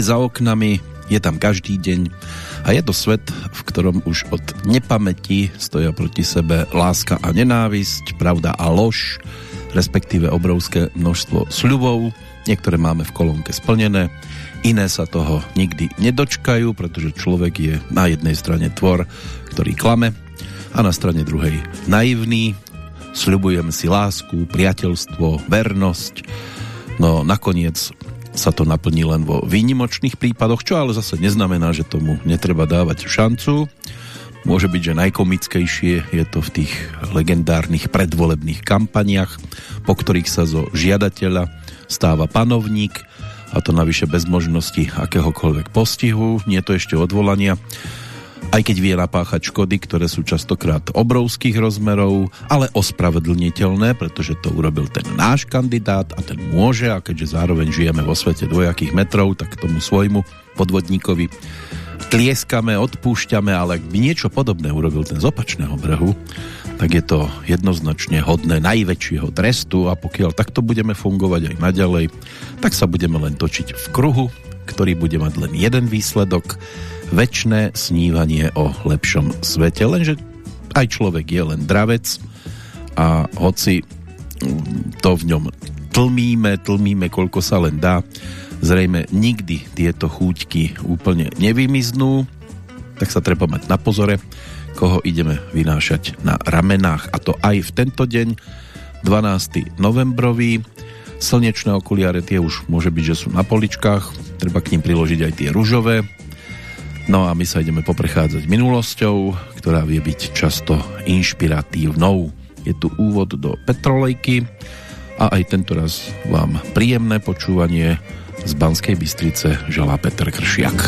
je za oknami, je tam každý deň a je to svet, v ktorom už od nepamäti stoja proti sebe láska a nenávisť, pravda a lož, respektíve obrovské množstvo sľubov. Niektoré máme v kolónke splnené, iné sa toho nikdy nedočkajú, pretože človek je na jednej strane tvor, ktorý klame a na strane druhej naivný. Sľubujeme si lásku, priateľstvo, vernosť, no nakoniec sa to naplní len vo výnimočných prípadoch, čo ale zase neznamená, že tomu netreba dávať šancu. Môže byť, že najkomickejšie je to v tých legendárnych predvolebných kampaniach, po ktorých sa zo žiadateľa stáva panovník, a to navyše bez možnosti akéhokoľvek postihu, nie to ešte odvolania aj keď vie napáchať škody, ktoré sú častokrát obrovských rozmerov, ale ospravedlniteľné, pretože to urobil ten náš kandidát a ten môže a keďže zároveň žijeme vo svete dvojakých metrov, tak tomu svojmu podvodníkovi tlieskame, odpúšťame, ale ak by niečo podobné urobil ten z opačného brehu, tak je to jednoznačne hodné najväčšieho trestu a pokiaľ takto budeme fungovať aj naďalej, tak sa budeme len točiť v kruhu, ktorý bude mať len jeden výsledok väčšné snívanie o lepšom svete. Lenže aj človek je len dravec a hoci to v ňom tlmíme, tlmíme, koľko sa len dá, zrejme nikdy tieto chúťky úplne nevymiznú, tak sa treba mať na pozore, koho ideme vynášať na ramenách. A to aj v tento deň, 12. novembrový. Slnečné okuliare tie už môže byť, že sú na poličkách, treba k ním priložiť aj tie ružové, No a my sa ideme poprechádzať minulosťou, ktorá vie byť často inšpiratívnou. Je tu úvod do Petrolejky a aj tento raz vám príjemné počúvanie z Banskej Bystrice želá Peter Kršiak.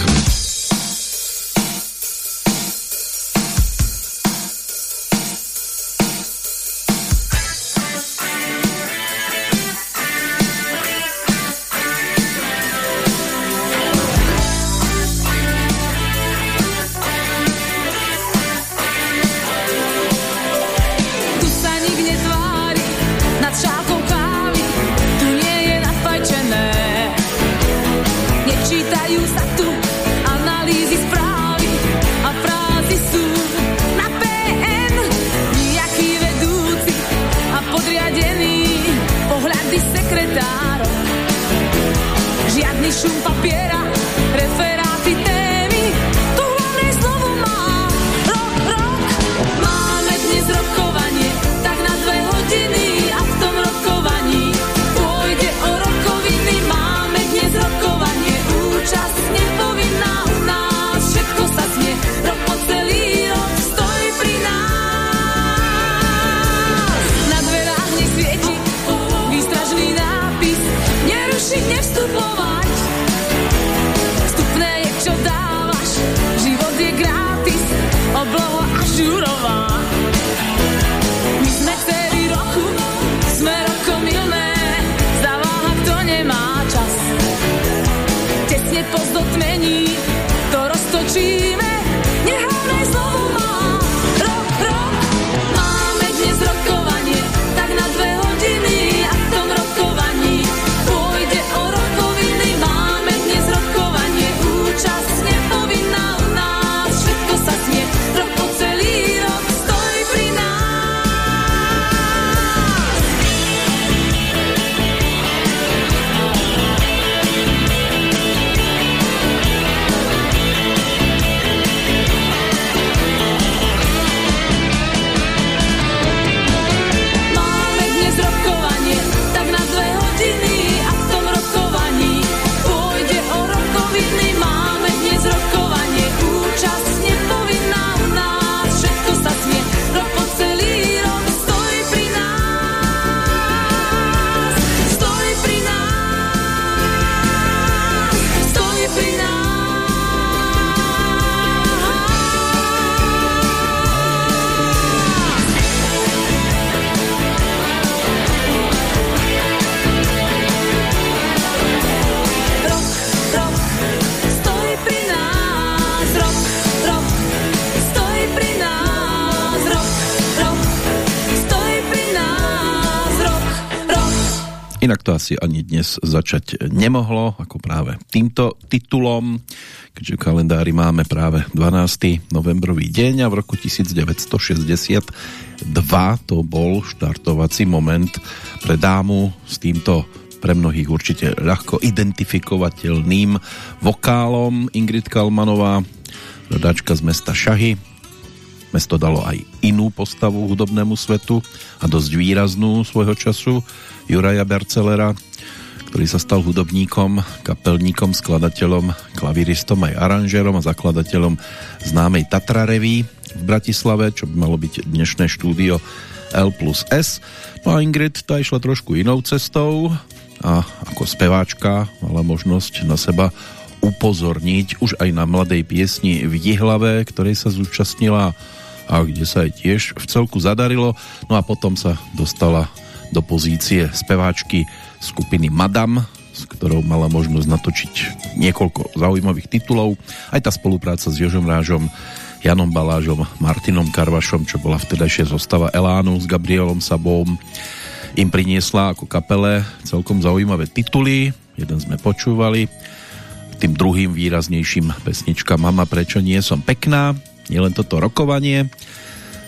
Dnes začať nemohlo, ako práve týmto titulom, keďže v kalendári máme práve 12. novembrový deň a v roku 1962 to bol štartovací moment pre dámu s týmto pre mnohých určite ľahko identifikovateľným vokálom Ingrid Kalmanová, rodáčka z mesta Šahy. Mesto dalo aj inú postavu hudobnému svetu a dosť výraznú svojho času Juraja Bercelera, ktorý sa stal hudobníkom, kapelníkom, skladateľom, klaviristom aj aranžérom a zakladateľom známej Tatra Revy v Bratislave, čo by malo byť dnešné štúdio L plus S. No a Ingrid tá išla trošku inou cestou, a ako speváčka mala možnosť na seba upozorniť už aj na mladej piesni v Jihlave, ktorej sa zúčastnila a kde sa aj tiež v celku zadarilo. No a potom sa dostala do pozície speváčky skupiny Madam, s ktorou mala možnosť natočiť niekoľko zaujímavých titulov. Aj tá spolupráca s Jožom Rážom, Janom Balážom, Martinom Karvašom, čo bola vtedajšia zostava Elánu s Gabrielom Sabom, im priniesla ako kapele celkom zaujímavé tituly. Jeden sme počúvali. Tým druhým výraznejším pesnička Mama, prečo nie som pekná. Nielen toto rokovanie.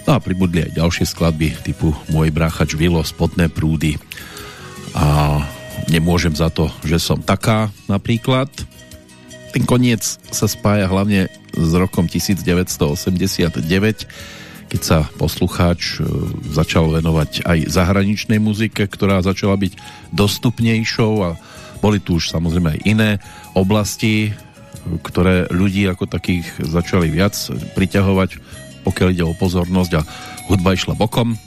No a pribudli aj ďalšie skladby typu Môj bráchač Vilo, Spodné prúdy a Nemôžem za to, že som taká napríklad. Ten koniec sa spája hlavne s rokom 1989 keď sa poslucháč e, začal venovať aj zahraničnej muzike, ktorá začala byť dostupnejšou a boli tu už samozrejme aj iné oblasti, ktoré ľudí ako takých začali viac priťahovať, pokiaľ ide o pozornosť a hudba išla bokom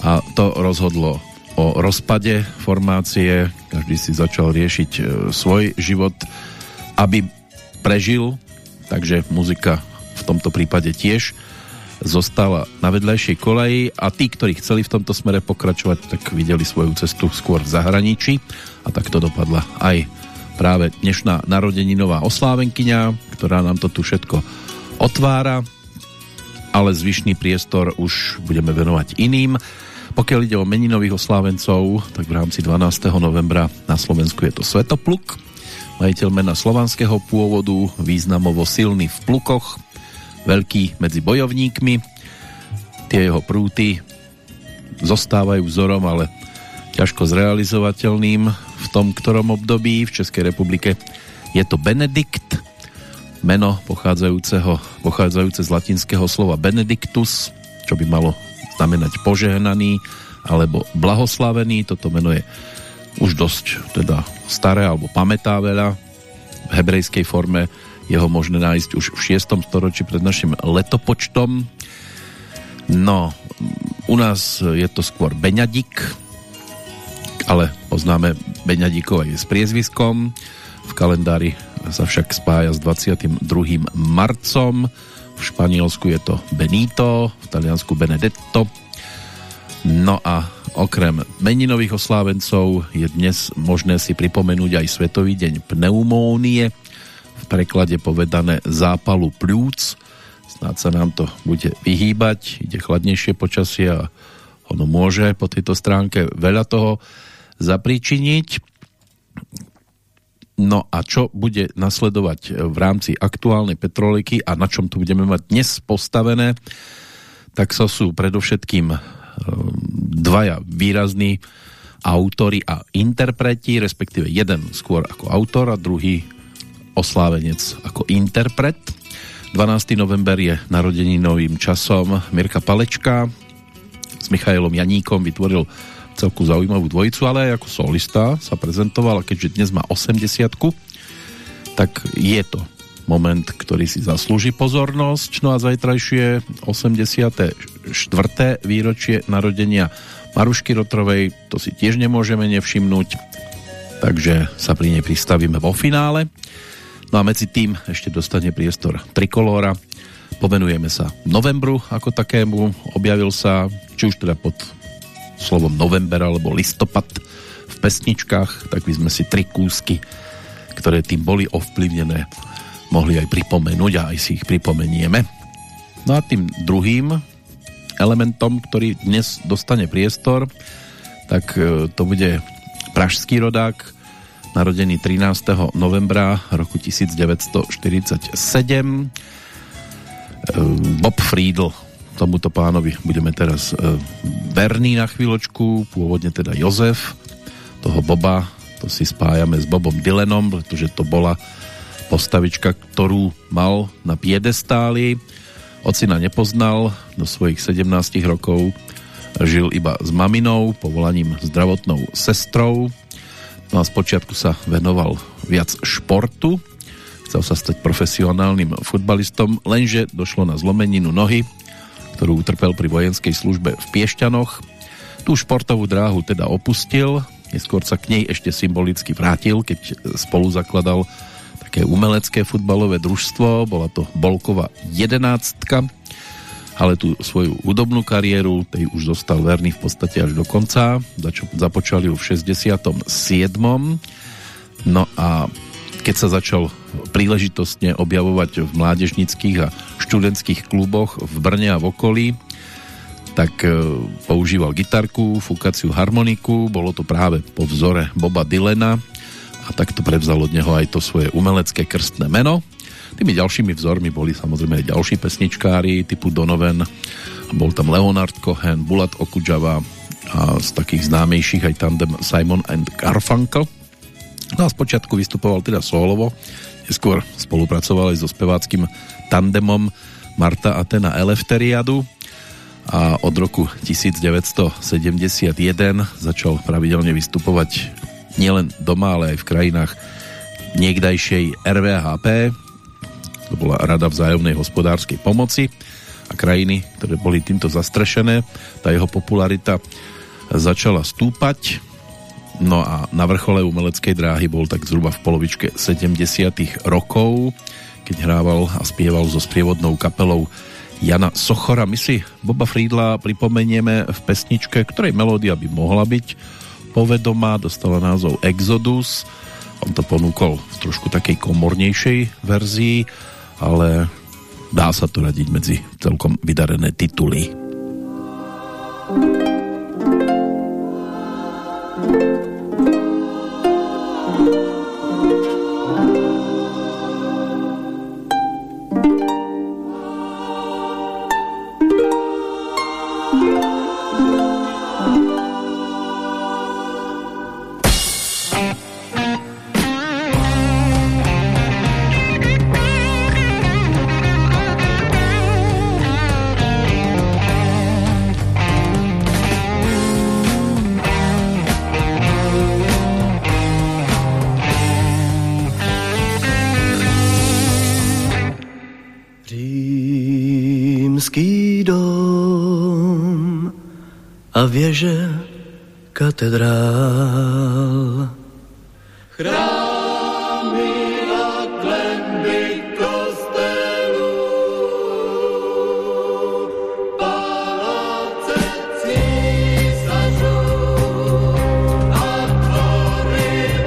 a to rozhodlo o rozpade formácie, každý si začal riešiť e, svoj život, aby prežil, takže muzika v tomto prípade tiež zostala na vedľajšej koleji. A tí, ktorí chceli v tomto smere pokračovať, tak videli svoju cestu skôr v zahraničí. A tak to dopadla aj práve dnešná narodeninová oslávenkyňa, ktorá nám to tu všetko otvára, ale zvyšný priestor už budeme venovať iným. Pokiaľ ide o meninových oslávencov, tak v rámci 12. novembra na Slovensku je to Svetopluk, majiteľ mena slovanského pôvodu, významovo silný v plukoch, veľký medzi bojovníkmi. Tie jeho prúty zostávajú vzorom, ale ťažko zrealizovateľným v tom ktorom období. V Českej republike je to Benedikt, meno pochádzajúceho, pochádzajúce z latinského slova Benedictus, čo by malo znamenať požehnaný alebo blahoslavený. Toto meno je už dosť teda staré alebo pamätá veľa. V hebrejskej forme jeho možné nájsť už v 6. storočí pred našim letopočtom. No, u nás je to skôr Beňadik, ale poznáme Beňadikov aj s priezviskom. V kalendári sa však spája s 22. marcom. V Španielsku je to Benito, v Taliansku Benedetto. No a okrem meninových oslávencov je dnes možné si pripomenúť aj Svetový deň pneumónie, v preklade povedané zápalu pľúc. Snáď sa nám to bude vyhýbať, ide chladnejšie počasie a ono môže po tejto stránke veľa toho zapríčiniť. No a čo bude nasledovať v rámci aktuálnej petroliky a na čom tu budeme mať dnes postavené, tak so sú predovšetkým ehm, dvaja výrazní autory a interpreti, respektíve jeden skôr ako autor a druhý oslávenec ako interpret. 12. november je novým časom Mirka Palečka s Michailom Janíkom vytvoril celku zaujímavú dvojicu, ale aj ako solista sa prezentoval keďže dnes má 80 tak je to moment, ktorý si zaslúži pozornosť. No a zajtrajšie 84. výročie narodenia Marušky Rotrovej, to si tiež nemôžeme nevšimnúť, takže sa pri nej pristavíme vo finále. No a medzi tým ešte dostane priestor Trikolóra. Povenujeme sa novembru ako takému. Objavil sa, či už teda pod slovom november alebo listopad v pesničkách, tak by sme si tri kúsky, ktoré tým boli ovplyvnené, mohli aj pripomenúť a aj si ich pripomenieme. No a tým druhým elementom, ktorý dnes dostane priestor, tak e, to bude pražský rodák, narodený 13. novembra roku 1947. Bob Friedl, tomuto pánovi budeme teraz verní na chvíľočku, pôvodne teda Jozef, toho Boba, to si spájame s Bobom Dylanom, pretože to bola postavička, ktorú mal na piedestáli. Ocina nepoznal, do svojich 17 rokov žil iba s maminou, povolaním zdravotnou sestrou. No a spočiatku sa venoval viac športu, chcel sa stať profesionálnym futbalistom, lenže došlo na zlomeninu nohy, ktorú utrpel pri vojenskej službe v Piešťanoch. Tú športovú dráhu teda opustil, neskôr sa k nej ešte symbolicky vrátil, keď spolu zakladal také umelecké futbalové družstvo, bola to Bolkova jedenáctka, ale tú svoju údobnú kariéru, tej už zostal verný v podstate až do konca, započali ju v 67. No a keď sa začal príležitostne objavovať v mládežnických a študentských kluboch v Brne a v okolí, tak e, používal gitarku, fúkaciu harmoniku, bolo to práve po vzore Boba Dylena, a takto prevzal od neho aj to svoje umelecké krstné meno. Tými ďalšími vzormi boli samozrejme aj ďalší pesničkári typu Donovan, bol tam Leonard Cohen, Bulat Okudžava a z takých známejších aj tandem Simon and Garfunkel. No a spočiatku vystupoval teda solovo, neskôr spolupracoval aj so speváckým tandemom Marta Atena Elefteriadu. A od roku 1971 začal pravidelne vystupovať nielen doma, ale aj v krajinách niekdajšej RVHP, to bola Rada vzájomnej hospodárskej pomoci a krajiny, ktoré boli týmto zastrešené, tá jeho popularita začala stúpať, no a na vrchole umeleckej dráhy bol tak zhruba v polovičke 70 rokov, keď hrával a spieval so sprievodnou kapelou Jana Sochora. My si Boba Friedla pripomenieme v pesničke, ktorej melódia by mohla byť povedomá, dostala názov Exodus. On to ponúkol v trošku takej komornejšej verzii, ale dá sa to radiť medzi celkom vydarené tituly. thank you věže katedrál. Chrámy a klenby kostelů, paláce císařů a dvory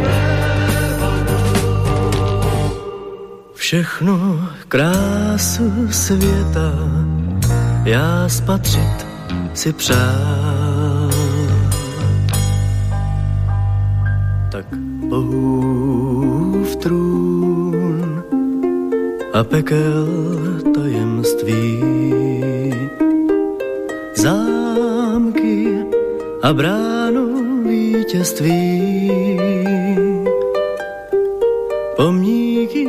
Všechnu krásu světa já spatřit si přál. A pekel tajemství. Zámky a bránu vítězství. Pomníky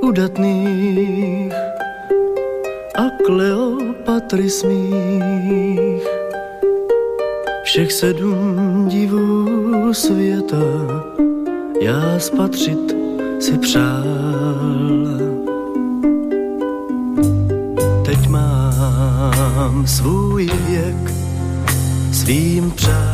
udatných a Kleopatry smích. Všech sedm divů světa já spatřit si přál. Svůj věk, svým přáním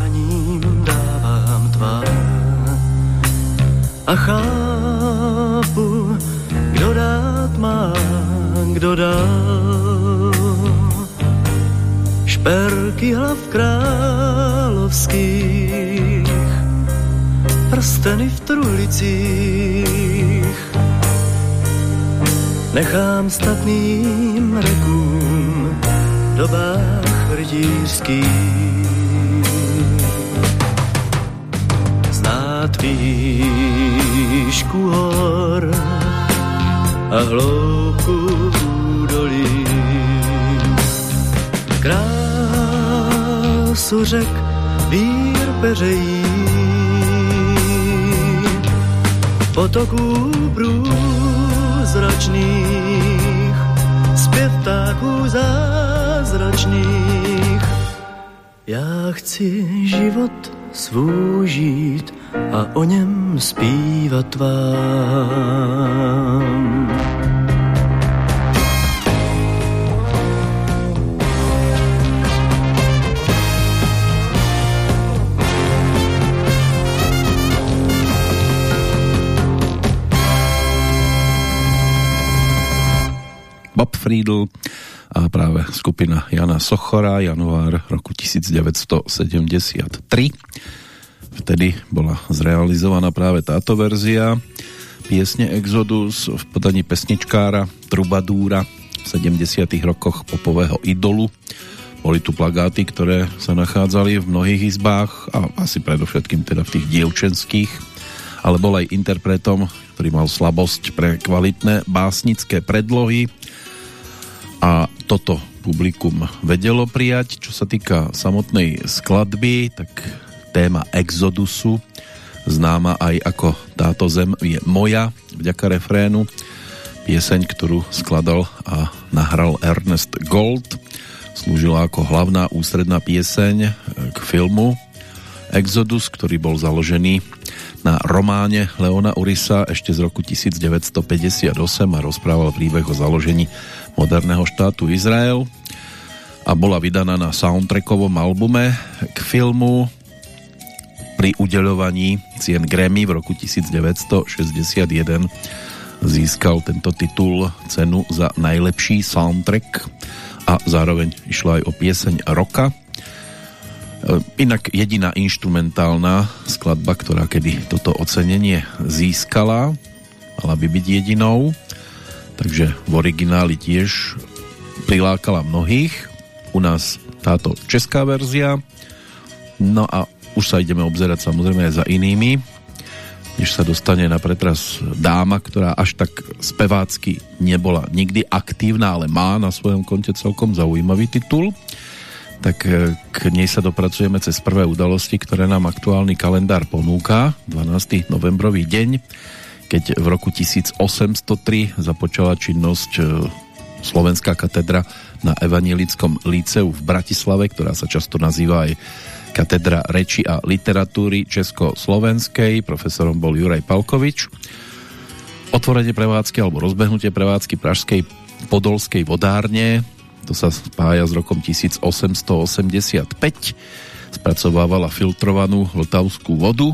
a o něm zpívat vám. Bob Friedl a práve skupina Jana Sochora, január roku 1973 Vtedy bola zrealizovaná práve táto verzia piesne Exodus v podaní pesničkára Trubadúra v 70 rokoch popového idolu. Boli tu plagáty, ktoré sa nachádzali v mnohých izbách a asi predovšetkým teda v tých dievčenských, ale bol aj interpretom, ktorý mal slabosť pre kvalitné básnické predlohy a toto publikum vedelo prijať. Čo sa týka samotnej skladby, tak téma Exodusu, známa aj ako Táto zem je moja, vďaka refrénu, pieseň, ktorú skladal a nahral Ernest Gold, slúžila ako hlavná ústredná pieseň k filmu Exodus, ktorý bol založený na románe Leona Urisa ešte z roku 1958 a rozprával príbeh o založení moderného štátu Izrael a bola vydaná na soundtrackovom albume k filmu pri udeľovaní cien Grammy v roku 1961 získal tento titul cenu za najlepší soundtrack a zároveň išla aj o pieseň roka. E, inak jediná instrumentálna skladba, ktorá kedy toto ocenenie získala, mala by byť jedinou, takže v origináli tiež prilákala mnohých. U nás táto česká verzia. No a už sa ideme obzerať samozrejme aj za inými, než sa dostane na pretras dáma, ktorá až tak spevácky nebola nikdy aktívna, ale má na svojom konte celkom zaujímavý titul tak e, k nej sa dopracujeme cez prvé udalosti, ktoré nám aktuálny kalendár ponúka. 12. novembrový deň, keď v roku 1803 započala činnosť e, Slovenská katedra na Evanielickom líceu v Bratislave, ktorá sa často nazýva aj katedra reči a literatúry Československej. Profesorom bol Juraj Palkovič. Otvorenie prevádzky alebo rozbehnutie prevádzky Pražskej Podolskej vodárne to sa spája s rokom 1885 spracovávala filtrovanú vltavskú vodu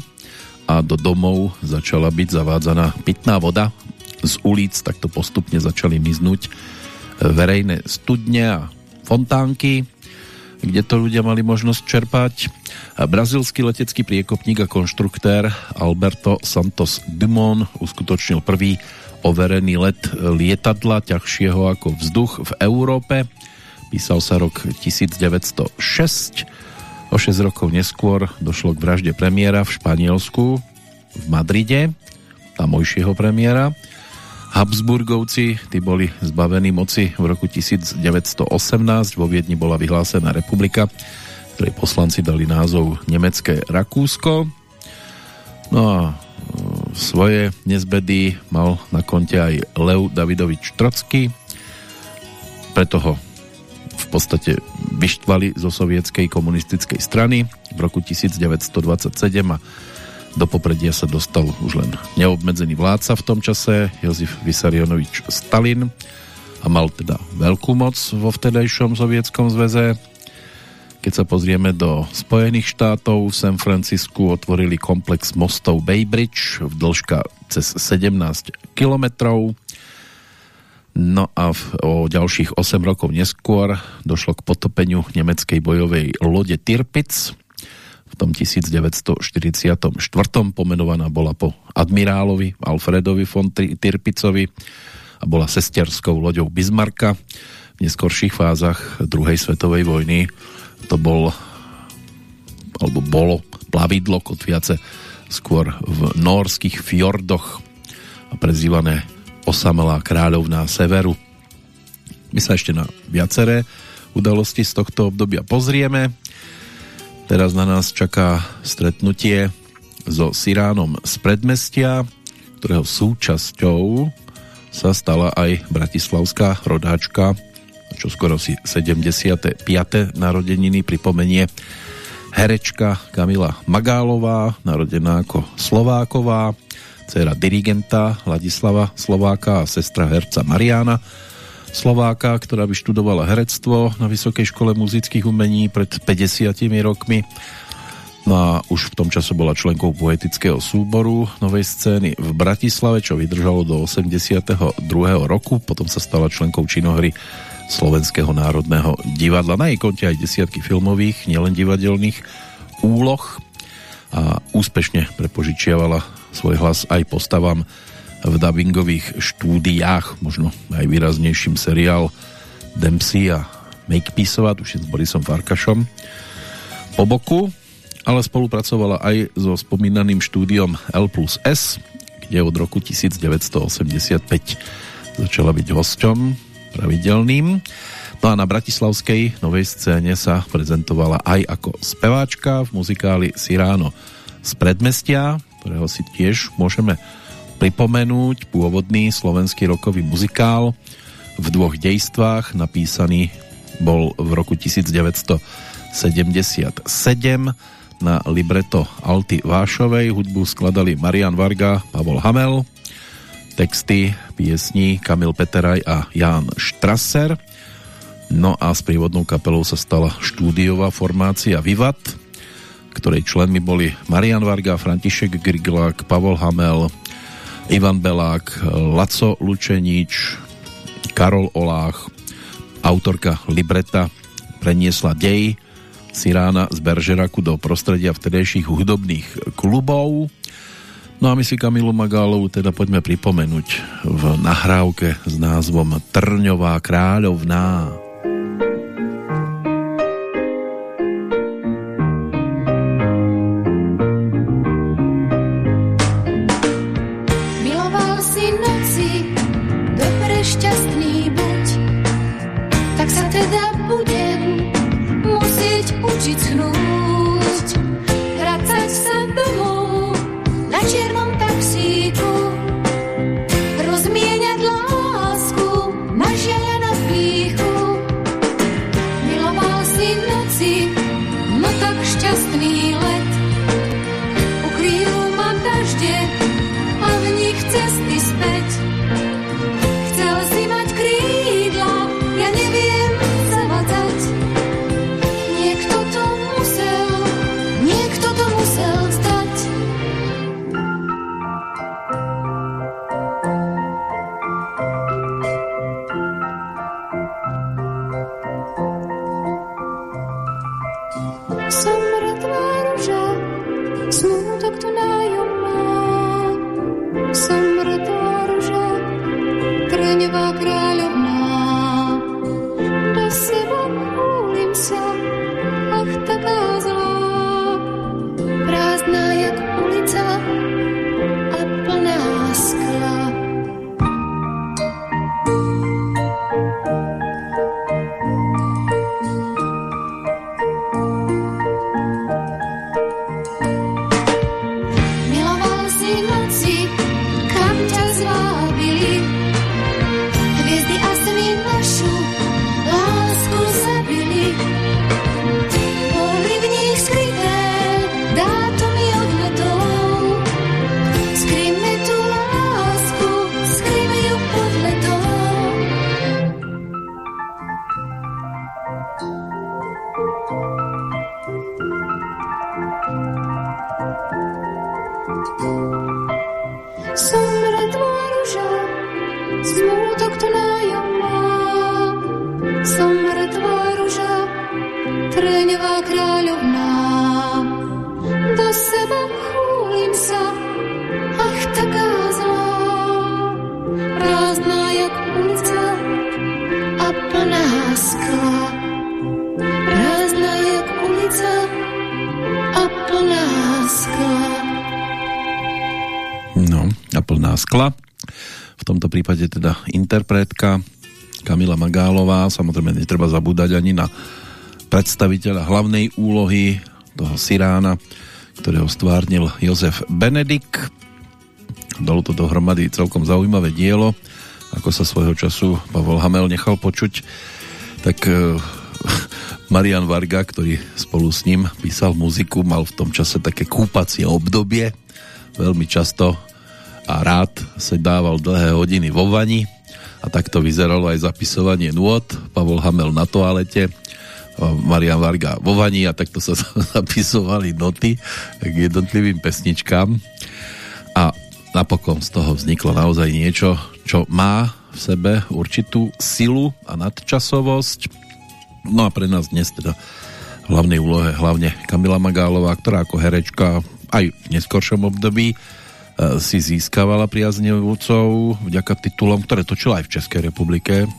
a do domov začala byť zavádzaná pitná voda z ulic, takto postupne začali miznúť verejné studne a fontánky kde to ľudia mali možnosť čerpať. Brazilský letecký priekopník a konštruktér Alberto Santos Dumont uskutočnil prvý overený let lietadla ťažšieho ako vzduch v Európe. Písal sa rok 1906. O 6 rokov neskôr došlo k vražde premiéra v Španielsku v Madride, tamojšieho premiéra Habsburgovci, tí boli zbavení moci v roku 1918, vo Viedni bola vyhlásená republika, ktorej poslanci dali názov Nemecké Rakúsko. No a e, svoje nezbedy mal na konte aj Lev Davidovič Trocky, preto ho v podstate vyštvali zo sovietskej komunistickej strany v roku 1927 a do popredia sa dostal už len neobmedzený vládca v tom čase, Jozef Vysarionovič Stalin a mal teda veľkú moc vo vtedajšom sovietskom zväze. Keď sa pozrieme do Spojených štátov, v San Francisku otvorili komplex mostov Bay Bridge v dĺžka cez 17 kilometrov. No a v, o ďalších 8 rokov neskôr došlo k potopeniu nemeckej bojovej lode Tirpitz v tom 1944. pomenovaná bola po admirálovi Alfredovi von Tirpicovi a bola sesterskou loďou Bismarcka. V neskorších fázach druhej svetovej vojny to bol alebo bolo plavidlo kotviace skôr v norských fjordoch a prezývané osamelá kráľovná severu. My sa ešte na viaceré udalosti z tohto obdobia pozrieme. Teraz na nás čaká stretnutie so Siránom z predmestia, ktorého súčasťou sa stala aj bratislavská rodáčka, čo skoro si 75. narodeniny pripomenie herečka Kamila Magálová, narodená ako Slováková, dcera dirigenta Ladislava Slováka a sestra herca Mariana Slováka, ktorá vyštudovala herectvo na Vysokej škole muzických umení pred 50 rokmi. No a už v tom čase bola členkou poetického súboru novej scény v Bratislave, čo vydržalo do 82. roku. Potom sa stala členkou činohry Slovenského národného divadla. Na jej konte aj desiatky filmových, nielen divadelných úloh a úspešne prepožičiavala svoj hlas aj postavám v dubbingových štúdiách, možno najvýraznejším seriál Dempsey a Makepeaceova, tuším s Borisom Farkašom po boku, ale spolupracovala aj so spomínaným štúdiom L plus S, kde od roku 1985 začala byť hosťom pravidelným. No a na bratislavskej novej scéne sa prezentovala aj ako speváčka v muzikáli Siráno z predmestia, ktorého si tiež môžeme pripomenúť pôvodný slovenský rokový muzikál. V dvoch dejstvách napísaný bol v roku 1977 na libreto Alty Vášovej. Hudbu skladali Marian Varga, Pavol Hamel. Texty piesní Kamil Peteraj a Jan Štraser no a s prívodnou kapelou sa stala štúdiová formácia Vivat ktorej členmi boli Marian Varga, František Griglák, Pavol Hamel, Ivan Belák, Laco Lučenič, Karol Olách, autorka libreta preniesla dej Sirána z Beržeraku do prostredia vtedejších hudobných klubov. No a my si Kamilu Magálovu teda poďme pripomenúť v nahrávke s názvom Trňová kráľovná. Interpretka Kamila Magálová. Samozrejme netreba zabúdať ani na predstaviteľa hlavnej úlohy toho Sirána, ktorého stvárnil Jozef Benedik. Dalo to dohromady celkom zaujímavé dielo, ako sa svojho času Pavel Hamel nechal počuť, tak e, Marian Varga, ktorý spolu s ním písal muziku, mal v tom čase také kúpacie obdobie, veľmi často a rád sa dával dlhé hodiny vo vani a takto vyzeralo aj zapisovanie nôd. Pavol Hamel na toalete, Marian Varga vo vani a takto sa zapisovali noty k jednotlivým pesničkám a napokon z toho vzniklo naozaj niečo, čo má v sebe určitú silu a nadčasovosť. No a pre nás dnes teda hlavnej úlohe hlavne Kamila Magálová, ktorá ako herečka aj v neskoršom období si získavala priaznevcov vďaka titulom, ktoré točila aj v Českej republike.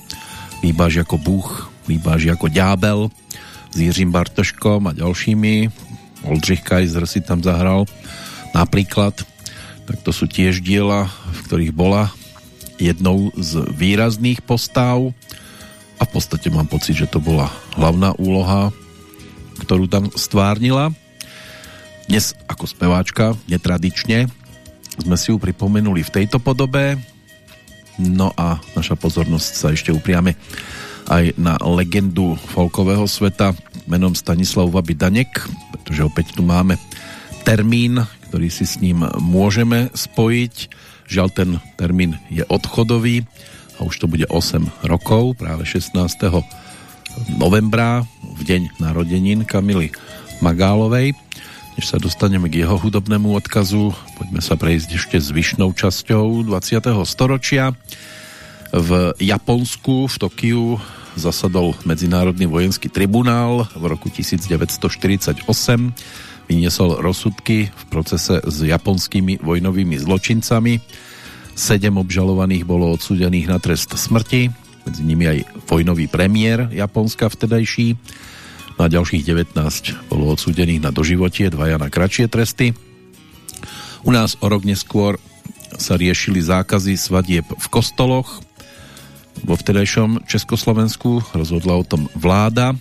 Výbaž ako Bůh, Výbaž ako Ďábel s Jiřím Bartoškom a ďalšími. Oldřich Kaiser si tam zahral napríklad. Tak to sú tiež diela, v ktorých bola jednou z výrazných postav a v podstate mám pocit, že to bola hlavná úloha, ktorú tam stvárnila. Dnes ako speváčka, netradične, sme si ju pripomenuli v tejto podobe. No a naša pozornosť sa ešte upriame aj na legendu folkového sveta menom Stanislav Vabidanek, pretože opäť tu máme termín, ktorý si s ním môžeme spojiť. Žiaľ, ten termín je odchodový a už to bude 8 rokov, práve 16. novembra, v deň narodenín Kamily Magálovej. Než sa dostaneme k jeho hudobnému odkazu, poďme sa prejsť ešte zvyšnou časťou 20. storočia. V Japonsku, v Tokiu, zasadol Medzinárodný vojenský tribunál v roku 1948. Vyniesol rozsudky v procese s japonskými vojnovými zločincami. Sedem obžalovaných bolo odsúdených na trest smrti, medzi nimi aj vojnový premiér Japonska vtedajší No a ďalších 19 bolo odsúdených na doživotie, dvaja na kratšie tresty. U nás o rok neskôr sa riešili zákazy svadieb v kostoloch. Vo vtedajšom Československu rozhodla o tom vláda.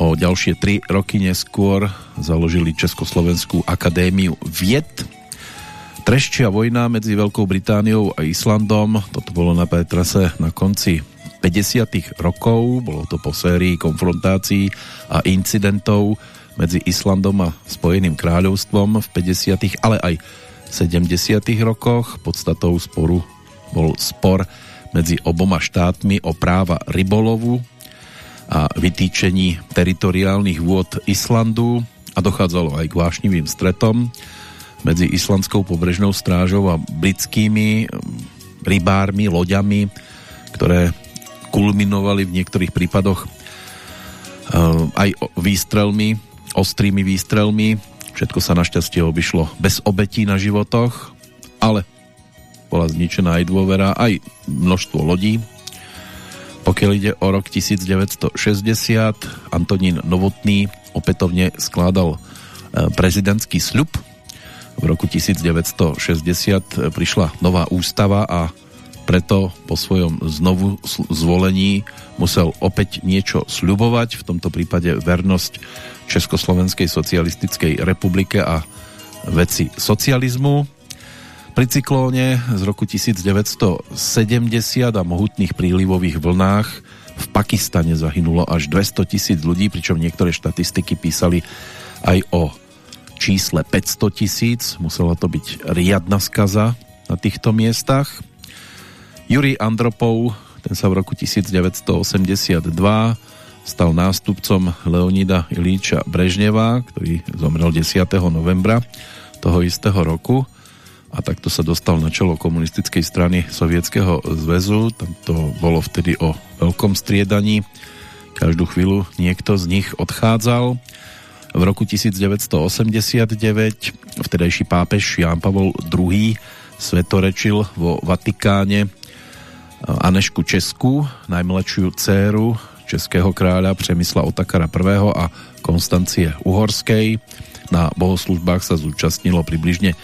O ďalšie tri roky neskôr založili Československú akadémiu vied. Treščia vojna medzi Veľkou Britániou a Islandom, toto bolo na Petrase na konci 50. rokov, bolo to po sérii konfrontácií a incidentov medzi Islandom a Spojeným kráľovstvom v 50. ale aj 70. rokoch. Podstatou sporu bol spor medzi oboma štátmi o práva rybolovu a vytýčení teritoriálnych vôd Islandu a dochádzalo aj k vášnivým stretom medzi islandskou pobrežnou strážou a britskými rybármi, loďami, ktoré kulminovali v niektorých prípadoch eh, aj výstrelmi, ostrými výstrelmi. Všetko sa našťastie obyšlo bez obetí na životoch, ale bola zničená aj dôvera, aj množstvo lodí. Pokiaľ ide o rok 1960, Antonín Novotný opätovne skládal eh, prezidentský sľub. V roku 1960 prišla nová ústava a preto po svojom znovu zvolení musel opäť niečo sľubovať, v tomto prípade vernosť Československej socialistickej republike a veci socializmu. Pri cyklóne z roku 1970 a mohutných prílivových vlnách v Pakistane zahynulo až 200 tisíc ľudí, pričom niektoré štatistiky písali aj o čísle 500 tisíc. Musela to byť riadna skaza na týchto miestach. Jurij Andropov, ten sa v roku 1982 stal nástupcom Leonida Ilíča Brežneva, ktorý zomrel 10. novembra toho istého roku a takto sa dostal na čelo komunistickej strany Sovietskeho zväzu. Tam to bolo vtedy o veľkom striedaní. Každú chvíľu niekto z nich odchádzal. V roku 1989 vtedajší pápež Ján Pavol II svetorečil vo Vatikáne Anešku Česku, najmladšiu dceru českého kráľa Přemysla Otakara I. a Konstancie Uhorskej. Na bohoslužbách sa zúčastnilo približne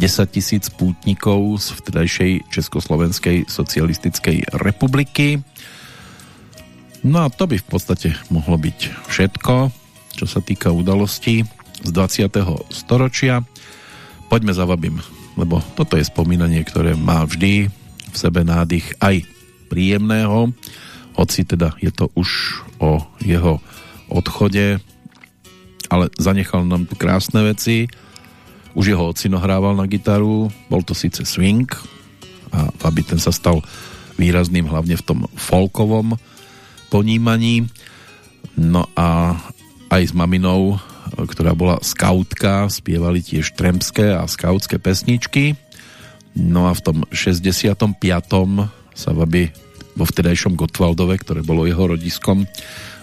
10 tisíc pútnikov z vtedajšej Československej socialistickej republiky. No a to by v podstate mohlo byť všetko, čo sa týka udalostí z 20. storočia. Poďme za Vabim, lebo toto je spomínanie, ktoré má vždy v sebe nádych aj príjemného, hoci teda je to už o jeho odchode, ale zanechal nám tu krásne veci. Už jeho ocino hrával na gitaru, bol to síce swing a Fabi ten sa stal výrazným hlavne v tom folkovom ponímaní. No a aj s maminou, ktorá bola skautka, spievali tiež tremské a skautské pesničky. No a v tom 65. sa Vaby vo vtedajšom Gotwaldove, ktoré bolo jeho rodiskom,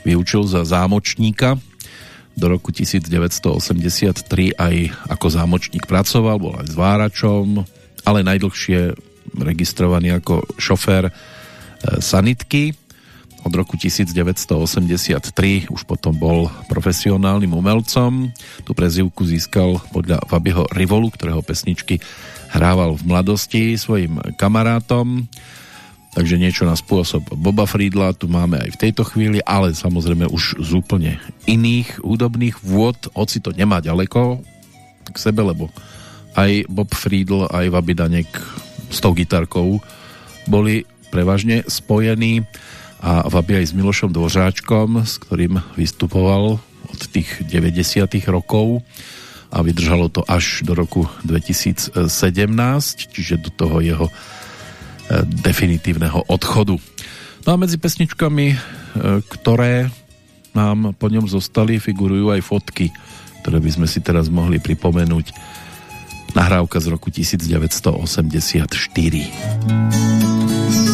vyučil za zámočníka. Do roku 1983 aj ako zámočník pracoval, bol aj zváračom, ale najdlhšie registrovaný ako šofér e, sanitky od roku 1983 už potom bol profesionálnym umelcom. Tu prezivku získal podľa Fabiho Rivolu, ktorého pesničky hrával v mladosti svojim kamarátom. Takže niečo na spôsob Boba Friedla tu máme aj v tejto chvíli, ale samozrejme už z úplne iných údobných vôd, hoci to nemá ďaleko k sebe, lebo aj Bob Friedl, aj Vabidanek s tou gitarkou boli prevažne spojení a Vabi aj s Milošom Dvořáčkom, s ktorým vystupoval od tých 90 rokov a vydržalo to až do roku 2017, čiže do toho jeho e, definitívneho odchodu. No a medzi pesničkami, e, ktoré nám po ňom zostali, figurujú aj fotky, ktoré by sme si teraz mohli pripomenúť. Nahrávka z roku 1984.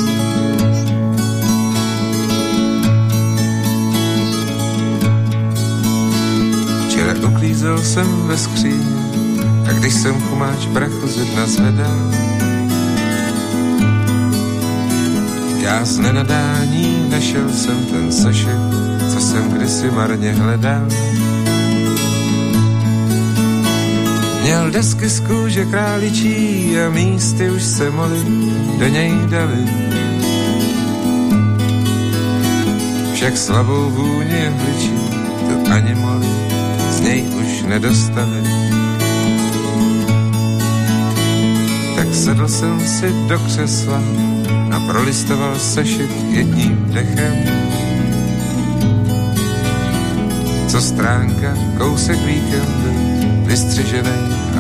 uklízel jsem ve skříni a když jsem chumáč prachu ze dna zvedal, já z nenadání našel jsem ten sešit, co jsem kdysi marně hledal. Měl desky z kůže králičí a místy už se moli do něj dali. Však slabou vůni jehličí tu ani moli něj už nedostali. Tak sedl jsem si do křesla a prolistoval sešit jedním dechem. Co stránka, kousek víkendu, vystřižený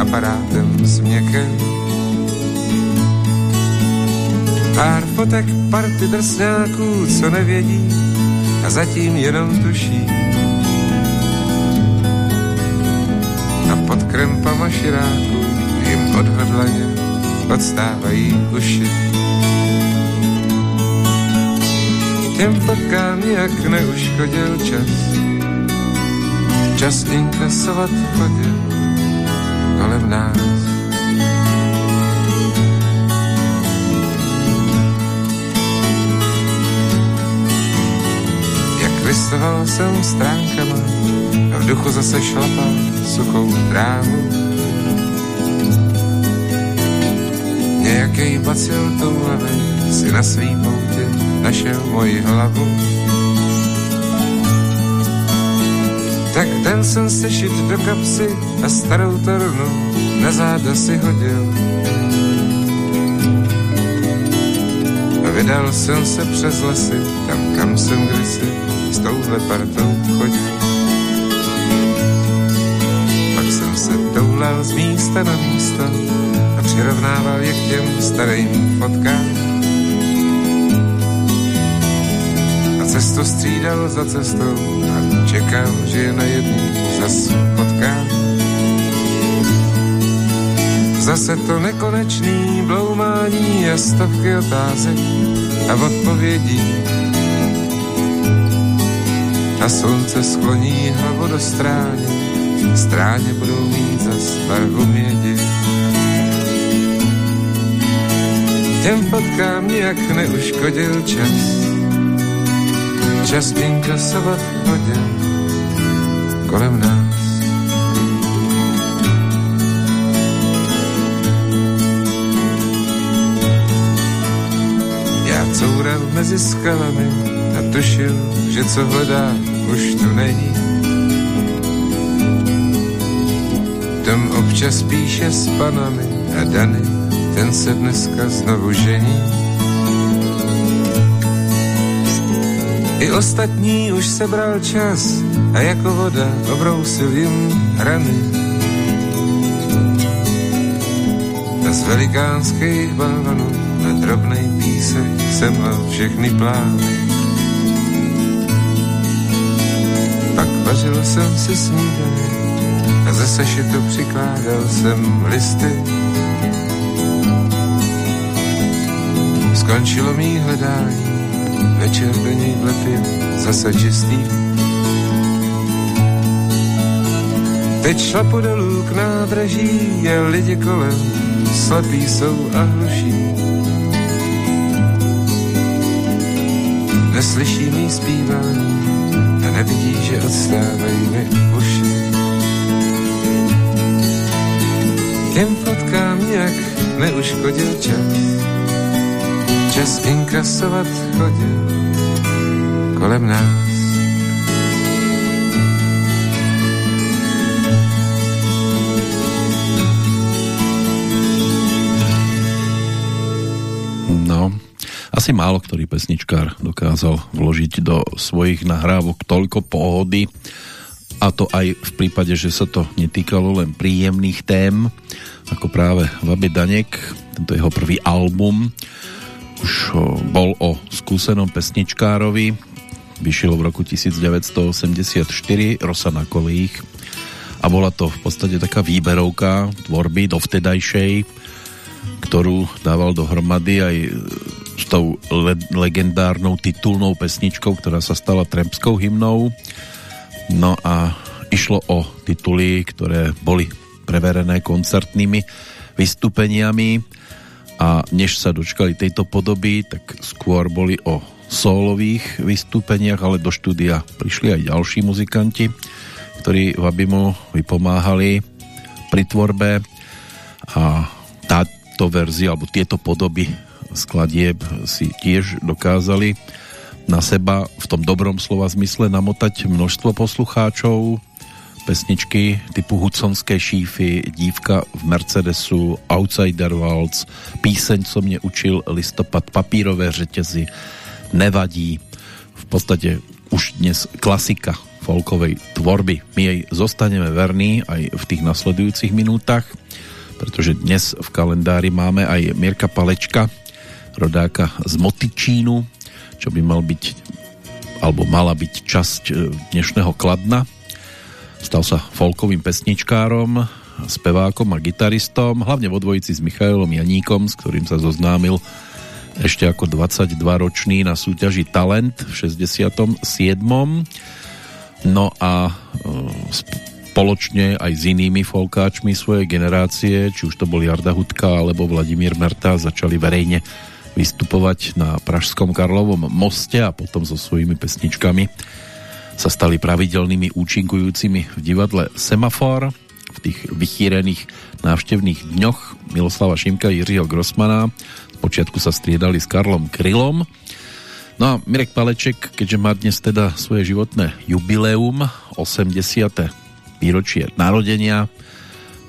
aparátem s měkem. Pár fotek party drsňáků, co nevědí a zatím jenom tuší, krempama širáku jim odhodlaně odstávají uši. Těm fotkám jak neuškodil čas, čas inkasovat chodil kolem nás. Jak listoval jsem stránkama a v duchu zase šlapal suchou trávu. Nějaký bacil toulavý si na svý poutě našel moji hlavu. Tak ten jsem sešit do kapsy a starou tornu na záda si hodil. A vydal jsem se přes lesy, tam kam jsem kdysi s touhle partou chodil. Toulal z místa na místo a přirovnával je k těm starým fotkám. A cestu střídal za cestou a čekal, že je na jednu zas potkám. Zase to nekonečný bloumání a stovky otázek a odpovědí. A slunce skloní hlavu do stráně stráně budou mít zas barvu mědi. Těm fotkám nijak neuškodil čas, čas inkasovat chodil kolem nás. Já coural mezi skalami a tušil, že co hledá, už tu není. Občas píše s panami a Dany, ten se dneska znovu žení. I ostatní už sebral čas a jako voda obrousil jim rany. A z velikánských balvanů na drobnej písek jsem mal všechny plány. Pak vařil jsem si snídaně a ze sešitu přikládal jsem listy. Skončilo mý hledání, večer do něj vlepím zase čistý. Teď šlapu dolů k nádraží, je lidi kolem, slepí jsou a hluší. Neslyší mý zpívání a nevidí, že odstávají mi uši. Neuškodil čas, čas inkasovat chodil kolem nás. Asi málo ktorý pesničkár dokázal vložiť do svojich nahrávok toľko pohody a to aj v prípade, že sa to netýkalo len príjemných tém, ako práve Vaby Danek, tento jeho prvý album. Už bol o skúsenom pesničkárovi, vyšiel v roku 1984 Rosa na kolích. A bola to v podstate taká výberovka tvorby dovtedajšej, ktorú dával dohromady aj s tou le legendárnou titulnou pesničkou, ktorá sa stala trempskou hymnou. No a išlo o tituly, ktoré boli preverené koncertnými vystúpeniami. A než sa dočkali tejto podoby, tak skôr boli o solových vystúpeniach, ale do štúdia prišli aj ďalší muzikanti, ktorí Vabimu vypomáhali pri tvorbe. A táto verzia, alebo tieto podoby skladieb si tiež dokázali na seba v tom dobrom slova zmysle namotať množstvo poslucháčov pesničky typu Hudsonské šífy, Dívka v Mercedesu, Outsider Waltz, píseň, co mě učil listopad, papírové řetězy, Nevadí. V podstate už dnes klasika folkovej tvorby. My jej zostaneme verní aj v tých nasledujúcich minútach, pretože dnes v kalendári máme aj Mirka Palečka, rodáka z Motičínu, čo by mal byť alebo mala byť časť e, dnešného Kladna. Stal sa folkovým pesničkárom, spevákom a gitaristom, hlavne vo dvojici s Michailom Janíkom, s ktorým sa zoznámil ešte ako 22-ročný na súťaži Talent v 67. No a e, spoločne aj s inými folkáčmi svojej generácie, či už to boli Jarda Hudka alebo Vladimír Merta, začali verejne vystupovať na Pražskom Karlovom moste a potom so svojimi pesničkami sa stali pravidelnými účinkujúcimi v divadle Semafor v tých vychýrených návštevných dňoch Miloslava Šimka a Jiřího Grossmana. Počiatku sa striedali s Karlom Krylom. No a Mirek Paleček, keďže má dnes teda svoje životné jubileum, 80. výročie narodenia,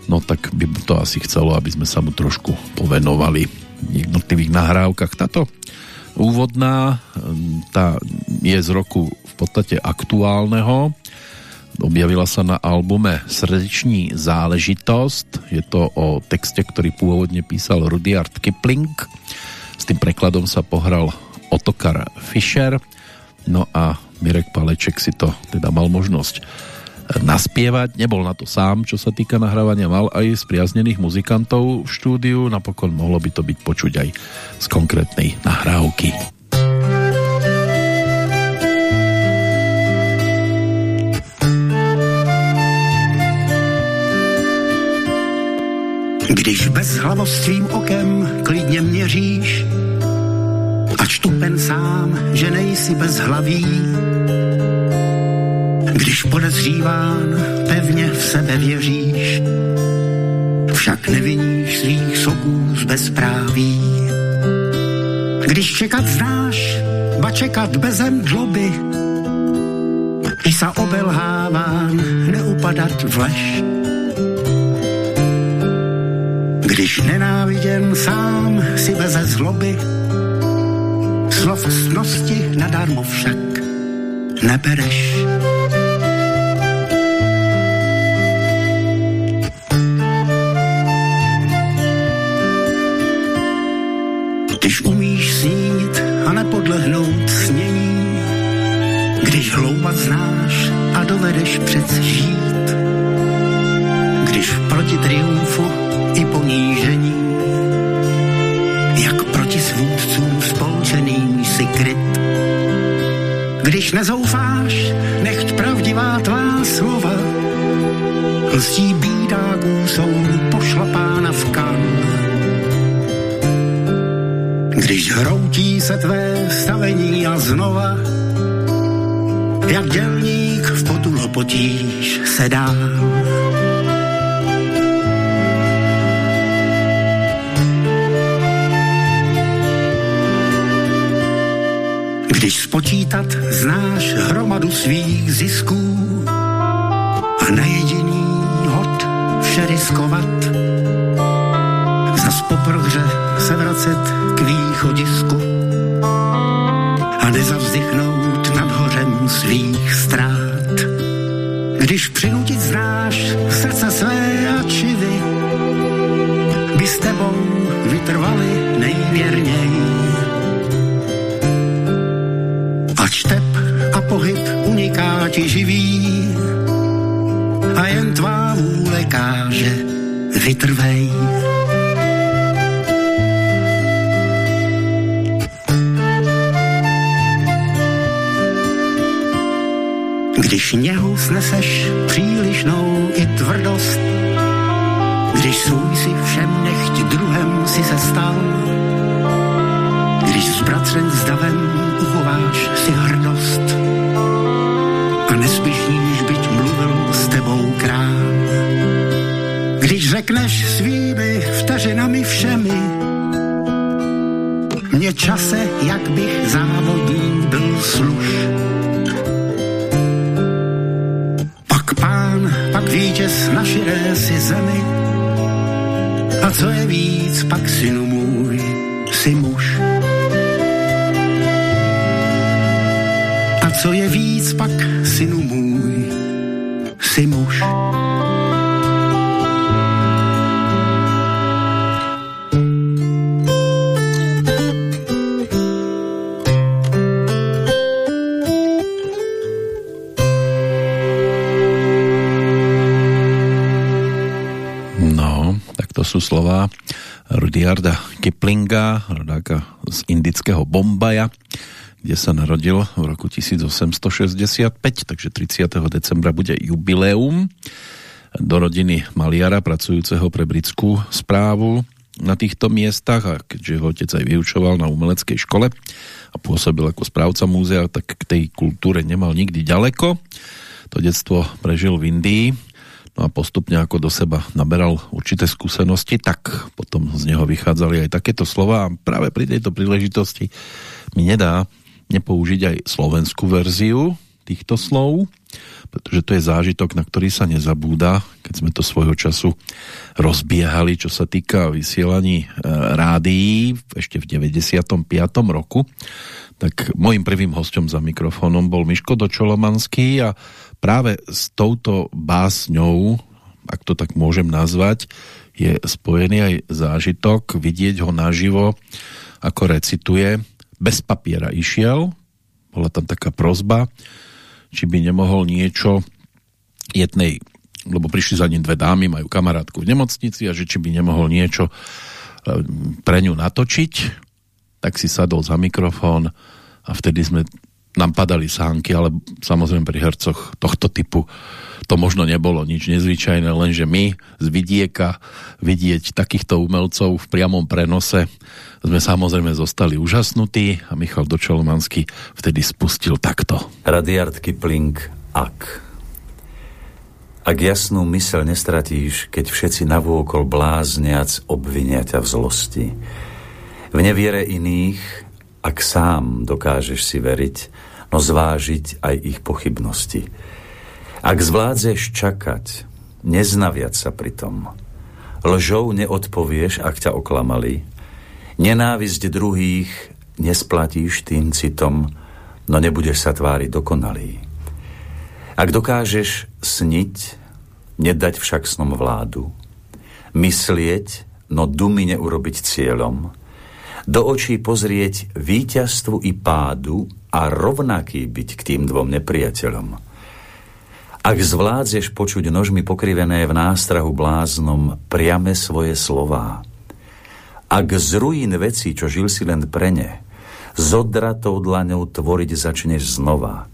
no tak by to asi chcelo, aby sme sa mu trošku povenovali jednotlivých nahrávkach. Táto úvodná tá je z roku v podstate aktuálneho. Objavila sa na albume Srdeční záležitost. Je to o texte, ktorý pôvodne písal Rudyard Kipling. S tým prekladom sa pohral Otokar Fischer. No a Mirek Paleček si to teda mal možnosť naspievať. Nebol na to sám, čo sa týka nahrávania, mal aj spriaznených muzikantov v štúdiu, napokon mohlo by to byť počuť aj z konkrétnej nahrávky. Když bezhlavostvím okem klidně měříš, ač tupen sám, že nejsi bezhlavý, když podezříván pevně v sebe věříš, však neviníš svých soků z bezpráví. Když čekat znáš, ba čekat bezem žloby, i sa obelhávám neupadat v lež. Když nenávidím sám si beze zloby, slov cnosti nadarmo však nebereš. Když umíš snít a nepodlehnout snění, když hloupat znáš a dovedeš přec žít, když proti triumfu i ponížení, jak proti svůdcům spolčeným si kryt. Když nezoufáš, nechť pravdivá tvá slova, lstí bídáků jsou pošlapána v kan když hroutí se tvé stavení a znova, jak dělník v potu lopotíš se dá. Když spočítat znáš hromadu svých zisků a na jediný hod vše riskovat, zas po prohře se vracet k východisku a nezavzdychnout nad hořem svých strát. Když přinutit znáš srdce své a čivy, by s tebou vytrvali nejvěrněj. Ač tep a pohyb uniká ti živý a jen tvá vůle káže vytrvej. Když něhu sneseš přílišnou i tvrdost, když svůj si všem nechť druhem si se stal, když s bratřem s davem uchováš si hrdost. A nesmyšníš, byť mluvil s tebou král. Když řekneš svými vteřinami všemi, mě čase, jak bych závodník byl služ, pak vítěz na širé si zemi. A co je víc, pak synu můj, si muž. A co je víc, pak synu můj, Rudyarda Kiplinga, rodáka z indického Bombaja, kde sa narodil v roku 1865, takže 30. decembra bude jubileum do rodiny maliara pracujúceho pre britskú správu na týchto miestach a keďže ho otec aj vyučoval na umeleckej škole a pôsobil ako správca múzea, tak k tej kultúre nemal nikdy ďaleko. To detstvo prežil v Indii No a postupne ako do seba naberal určité skúsenosti, tak potom z neho vychádzali aj takéto slova a práve pri tejto príležitosti mi nedá nepoužiť aj slovenskú verziu týchto slov, pretože to je zážitok, na ktorý sa nezabúda, keď sme to svojho času rozbiehali, čo sa týka vysielaní e, rádií ešte v 95. roku. Tak môjim prvým hostom za mikrofónom bol Miško Dočolomanský a práve s touto básňou, ak to tak môžem nazvať, je spojený aj zážitok, vidieť ho naživo, ako recituje. Bez papiera išiel, bola tam taká prozba, či by nemohol niečo jednej, lebo prišli za ním dve dámy, majú kamarátku v nemocnici a že či by nemohol niečo e, pre ňu natočiť, tak si sadol za mikrofón a vtedy sme nám padali sánky, ale samozrejme pri hercoch tohto typu to možno nebolo nič nezvyčajné, lenže my z vidieka vidieť takýchto umelcov v priamom prenose sme samozrejme zostali úžasnutí a Michal Dočolomanský vtedy spustil takto. Radiard Kipling, ak. Ak jasnú mysel nestratíš, keď všetci navôkol blázniac obvinia ťa v zlosti. V neviere iných ak sám dokážeš si veriť, no zvážiť aj ich pochybnosti. Ak zvládzeš čakať, neznaviať sa pritom, lžou neodpovieš, ak ťa oklamali, nenávisť druhých nesplatíš tým citom, no nebudeš sa tváriť dokonalý. Ak dokážeš sniť, nedať však snom vládu, myslieť, no dumy neurobiť cieľom, do očí pozrieť víťazstvu i pádu a rovnaký byť k tým dvom nepriateľom. Ak zvládzeš počuť nožmi pokrivené v nástrahu bláznom priame svoje slová, ak z ruín veci, čo žil si len pre ne, z odratou dlaňou tvoriť začneš znova,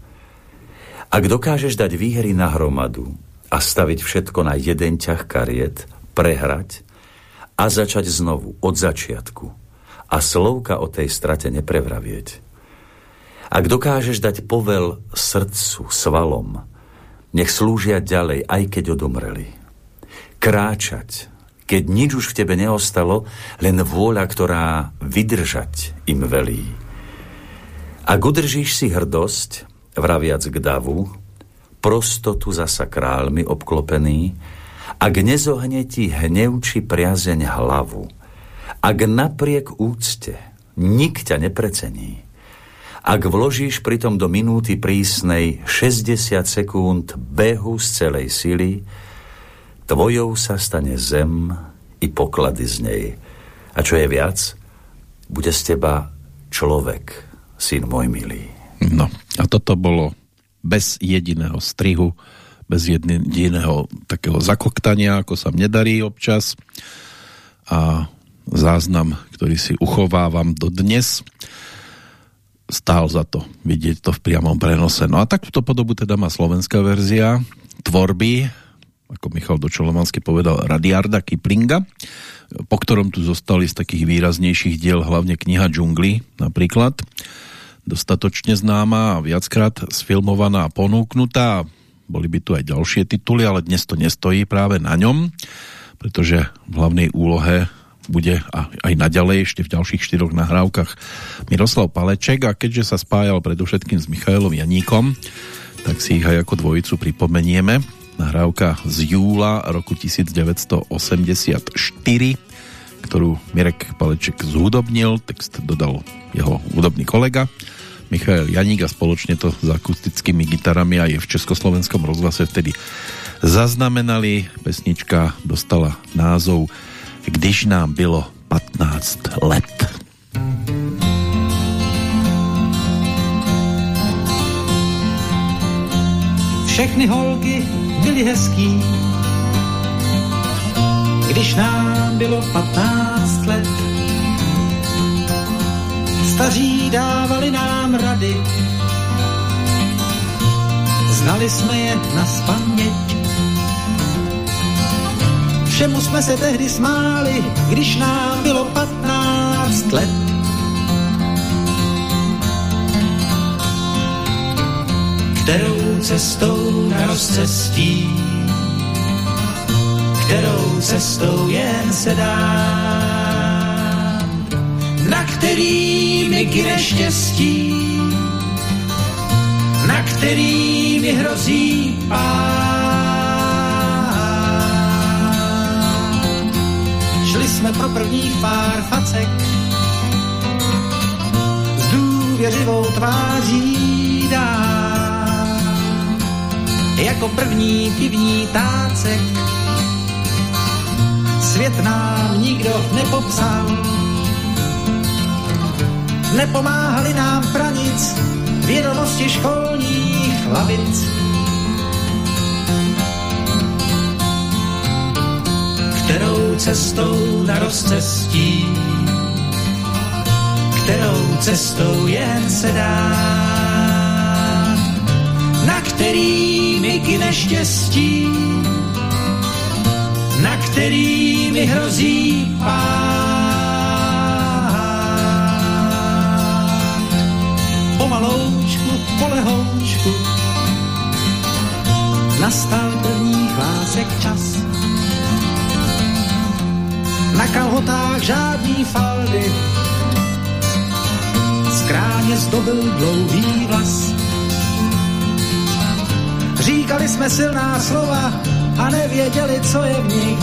ak dokážeš dať výhry na hromadu a staviť všetko na jeden ťah kariet, prehrať a začať znovu od začiatku a slovka o tej strate neprevravieť. Ak dokážeš dať povel srdcu, svalom, nech slúžia ďalej, aj keď odomreli. Kráčať, keď nič už v tebe neostalo, len vôľa, ktorá vydržať im velí. Ak udržíš si hrdosť, vraviac k davu, prostotu zasa kráľmi obklopený, ak nezohne ti hnev či priazeň hlavu, ak napriek úcte nik ťa neprecení, ak vložíš pritom do minúty prísnej 60 sekúnd behu z celej sily, tvojou sa stane zem i poklady z nej. A čo je viac, bude z teba človek, syn môj milý. No, a toto bolo bez jediného strihu, bez jediného takého zakoktania, ako sa mne darí občas. A záznam, ktorý si uchovávam do dnes, stál za to vidieť to v priamom prenose. No a takúto podobu teda má slovenská verzia tvorby, ako Michal Dočolomanský povedal, Radiarda Kiplinga, po ktorom tu zostali z takých výraznejších diel hlavne kniha Džungli napríklad dostatočne známa a viackrát sfilmovaná a ponúknutá. Boli by tu aj ďalšie tituly, ale dnes to nestojí práve na ňom, pretože v hlavnej úlohe bude aj naďalej ešte v ďalších štyroch nahrávkach Miroslav Paleček a keďže sa spájal predovšetkým s Michailom Janíkom, tak si ich aj ako dvojicu pripomenieme. Nahrávka z júla roku 1984, ktorú Mirek Paleček zhudobnil, text dodal jeho hudobný kolega Michael Janík a spoločne to s akustickými gitarami a je v Československom rozhlase vtedy zaznamenali. Pesnička dostala názov Když nám bylo 15 let. Všechny holky byly hezký, když nám bylo 15 let Staří dávali nám rady, znali jsme je na spaměť. Všemu jsme se tehdy smáli, když nám bylo 15 let. Kterou cestou na rozcestí, kterou cestou jen se dá na který mi neštěstí, na který mi hrozí pán. Šli jsme pro prvních pár facek s důvěřivou tváří dál, jako první pivní tácek. Svět nám nikdo nepopsal, nepomáhali nám pranic, vědomosti školních lavic. Cestou na rozcestí, kterou cestou jen se dá, na který mi k neštěstí, na který mi hrozí pán. pomaloučku, polehoučku. Nastal první chlásek čas. Na kalhotách žádný faldy, skráně zdobil dlouhý vlas. Říkali jsme silná slova a nevěděli, co je v nich.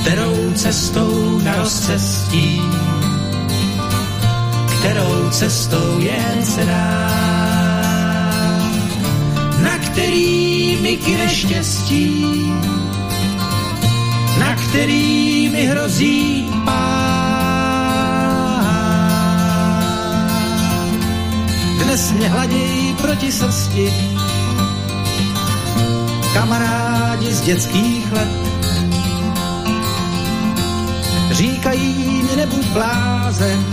Kterou cestou na rozcestí, kterou cestou jen se dá, který mi k neštěstí, na který mi hrozí Dnes mě hladějí proti srsti kamarádi z dětských let. Říkají mi nebuď blázen,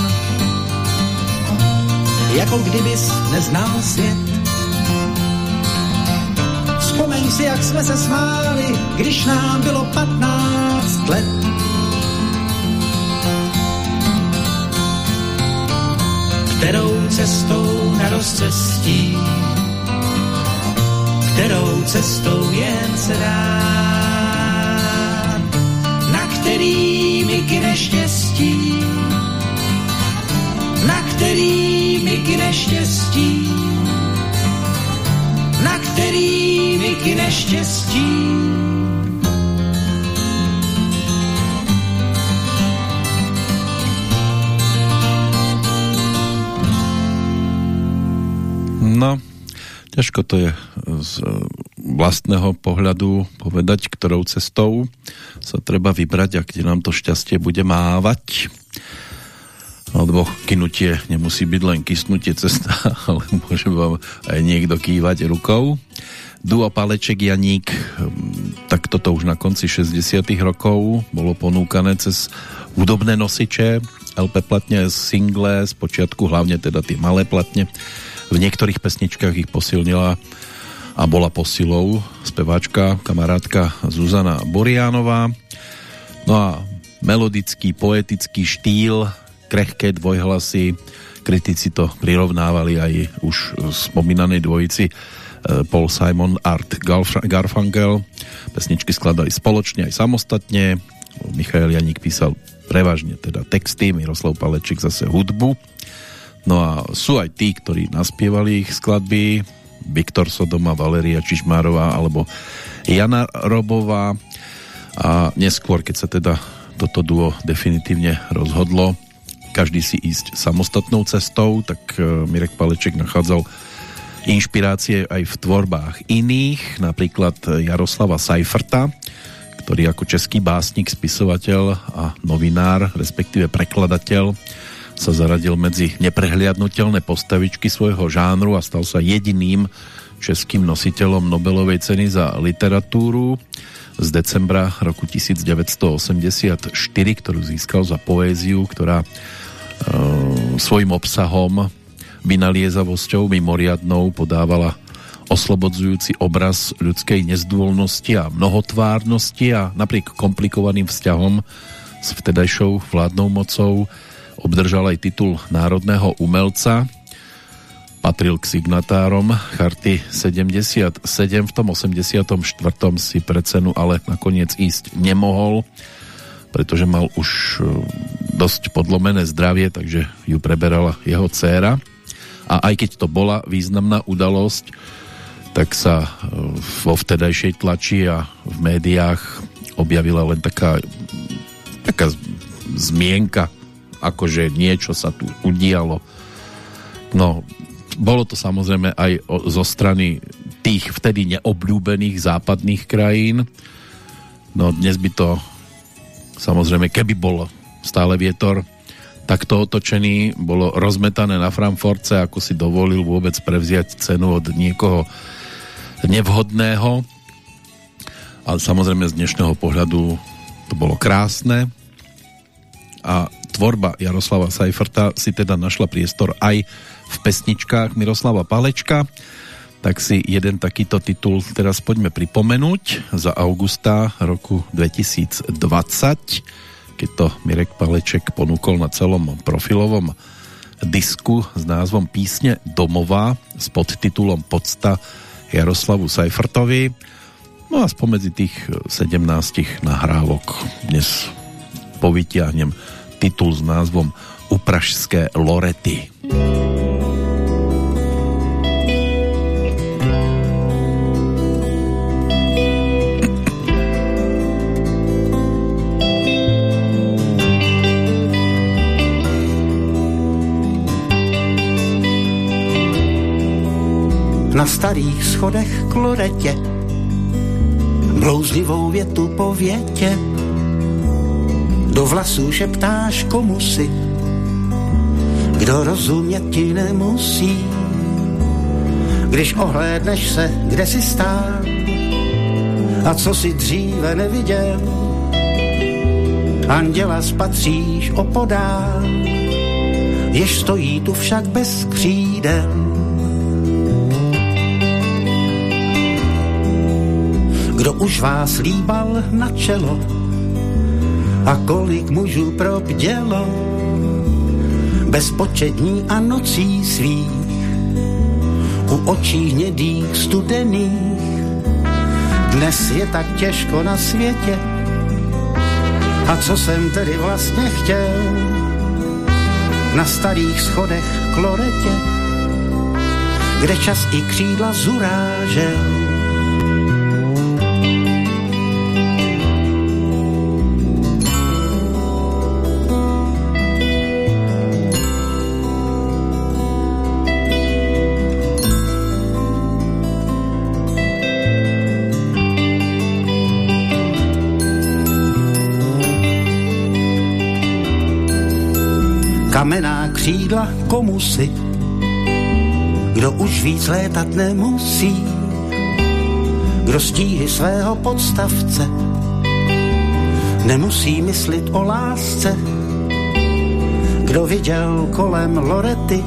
jako kdybys neznal svět. Vzpomeň si, jak jsme se smáli, když nám bylo patnáct let. Kterou cestou na rozcestí, kterou cestou jen se dá, na který mi k neštěstí, na který mi k neštěstí, na který k neštěstí. No, ťažko to je z vlastného pohľadu povedať, ktorou cestou sa treba vybrať a kde nám to šťastie bude mávať. Lebo kynutie nemusí byť len kysnutie cesta, ale môže vám aj niekto kývať rukou. Duo Paleček Janík, tak toto už na konci 60 rokov bolo ponúkané cez hudobné nosiče, LP platne, single, z počiatku hlavne teda tie malé platne, v niektorých pesničkách ich posilnila a bola posilou speváčka, kamarátka Zuzana Boriánová. No a melodický, poetický štýl, krehké dvojhlasy, kritici to prirovnávali aj už spomínanej dvojici Paul Simon, Art Garfunkel. Pesničky skladali spoločne aj samostatne. Michael Janík písal prevažne teda texty, Miroslav Palečik zase hudbu. No a sú aj tí, ktorí naspievali ich skladby, Viktor Sodoma, Valeria Čižmárová alebo Jana Robová a neskôr, keď sa teda toto duo definitívne rozhodlo každý si ísť samostatnou cestou, tak e, Mirek Paleček nachádzal inšpirácie aj v tvorbách iných, napríklad Jaroslava Seiferta, ktorý ako český básnik, spisovateľ a novinár, respektíve prekladateľ, sa zaradil medzi neprehliadnutelné postavičky svojho žánru a stal sa jediným českým nositeľom Nobelovej ceny za literatúru z decembra roku 1984, ktorú získal za poéziu, ktorá e, svojim obsahom, vynaliezavosťou mimoriadnou podávala oslobodzujúci obraz ľudskej nezdôlnosti a mnohotvárnosti a napriek komplikovaným vzťahom s vtedajšou vládnou mocou obdržal aj titul národného umelca, patril k signatárom Charty 77, v tom 84. si pre cenu ale nakoniec ísť nemohol, pretože mal už e, dosť podlomené zdravie, takže ju preberala jeho dcéra. A aj keď to bola významná udalosť, tak sa e, vo vtedajšej tlači a v médiách objavila len taká, taká zmienka akože niečo sa tu udialo. No, bolo to samozrejme aj zo strany tých vtedy neobľúbených západných krajín. No dnes by to samozrejme, keby bol stále vietor takto otočený, bolo rozmetané na Frankfurtce, ako si dovolil vôbec prevziať cenu od niekoho nevhodného. Ale samozrejme z dnešného pohľadu to bolo krásne. A tvorba Jaroslava Seiferta si teda našla priestor aj v pesničkách Miroslava Palečka, tak si jeden takýto titul teraz poďme pripomenúť za augusta roku 2020, keď to Mirek Paleček ponúkol na celom profilovom disku s názvom Písne domová s podtitulom Podsta Jaroslavu Seifertovi. No a spomedzi tých 17 nahrávok dnes povytiahnem titul s názvom Upražské Lorety. Na starých schodech kloretě blouzlivou větu po větě do vlasů šeptáš komu si, kdo rozumět ti nemusí. Když ohlédneš se, kde si stál a co si dříve neviděl, anděla spatříš opodál, jež stojí tu však bez křídel. Kdo už vás líbal na čelo, a kolik mužů probdělo bezpočetní a nocí svých u očí hnědých studených. Dnes je tak těžko na světě a co jsem tedy vlastně chtěl? Na starých schodech kloretě kde čas i křídla zurážel kamená křídla komu si, kdo už víc létat nemusí, kdo stíhy svého podstavce? Nemusí myslit o lásce, kdo viděl kolem Lorety,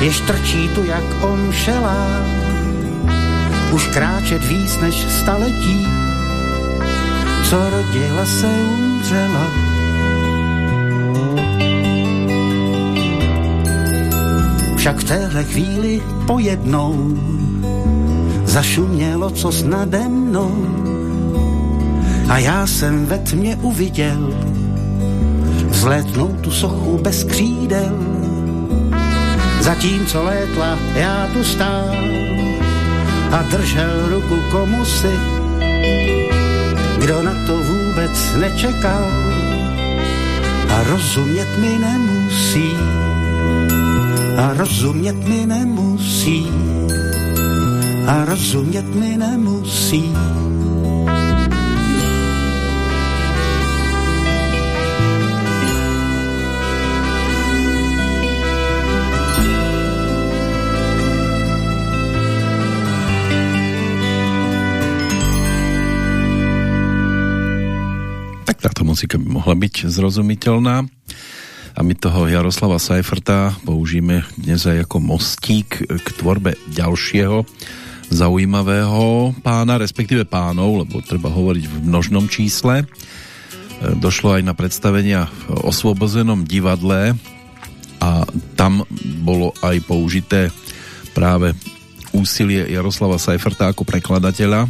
jež trčí tu jak on šelá, už kráčet víc než staletí, co rodila se umřela. Však v téhle chvíli pojednou zašumělo co nade mnou. A já jsem ve tmě uviděl vzlétnout tu sochu bez křídel. Zatímco létla, já tu stál a držel ruku komu si, kdo na to vůbec nečekal. A rozumět mi nemusí a rozumět mi nemusí a rozumět mi nemusí. Tak táto muzika by mohla byť zrozumiteľná a my toho Jaroslava Seiferta použijeme dnes aj ako mostík k tvorbe ďalšieho zaujímavého pána, respektíve pánov, lebo treba hovoriť v množnom čísle. E, došlo aj na predstavenia v osvobozenom divadle a tam bolo aj použité práve úsilie Jaroslava Seiferta ako prekladateľa.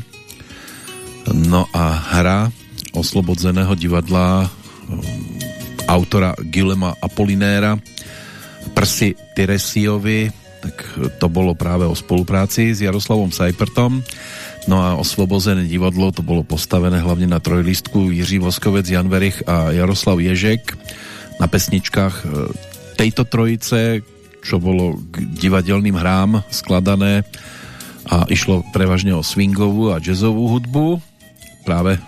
No a hra oslobodzeného divadla autora Gilema Apolinéra Prsi Tyresiovi tak to bolo práve o spolupráci s Jaroslavom Sajpertom no a Osvobozené divadlo to bolo postavené hlavne na trojlistku Jiří Voskovec, Jan Verich a Jaroslav Ježek na pesničkách e, tejto trojice čo bolo k divadelným hrám skladané a išlo prevažne o swingovú a jazzovú hudbu. Práve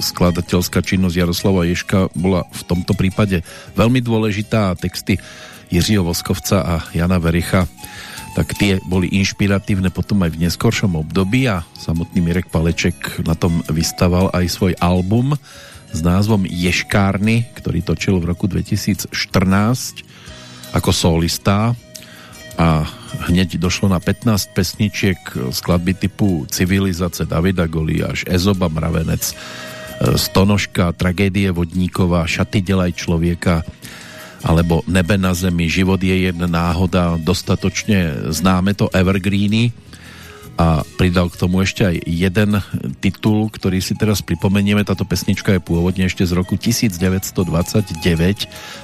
skladateľská činnosť Jaroslava Ješka bola v tomto prípade veľmi dôležitá a texty Jiřího Voskovca a Jana Vericha tak tie boli inšpiratívne potom aj v neskoršom období a samotný Mirek Paleček na tom vystaval aj svoj album s názvom Ješkárny, ktorý točil v roku 2014 ako solista a hneď došlo na 15 pesničiek skladby typu Civilizace Davida Goliáš, Ezoba Mravenec, e, Stonožka, Tragédie vodníková, Šaty delaj člověka, alebo Nebe na zemi, Život je jedna náhoda, dostatočne známe to Evergreeny. a pridal k tomu ešte aj jeden titul, ktorý si teraz pripomenieme. Táto pesnička je pôvodne ešte z roku 1929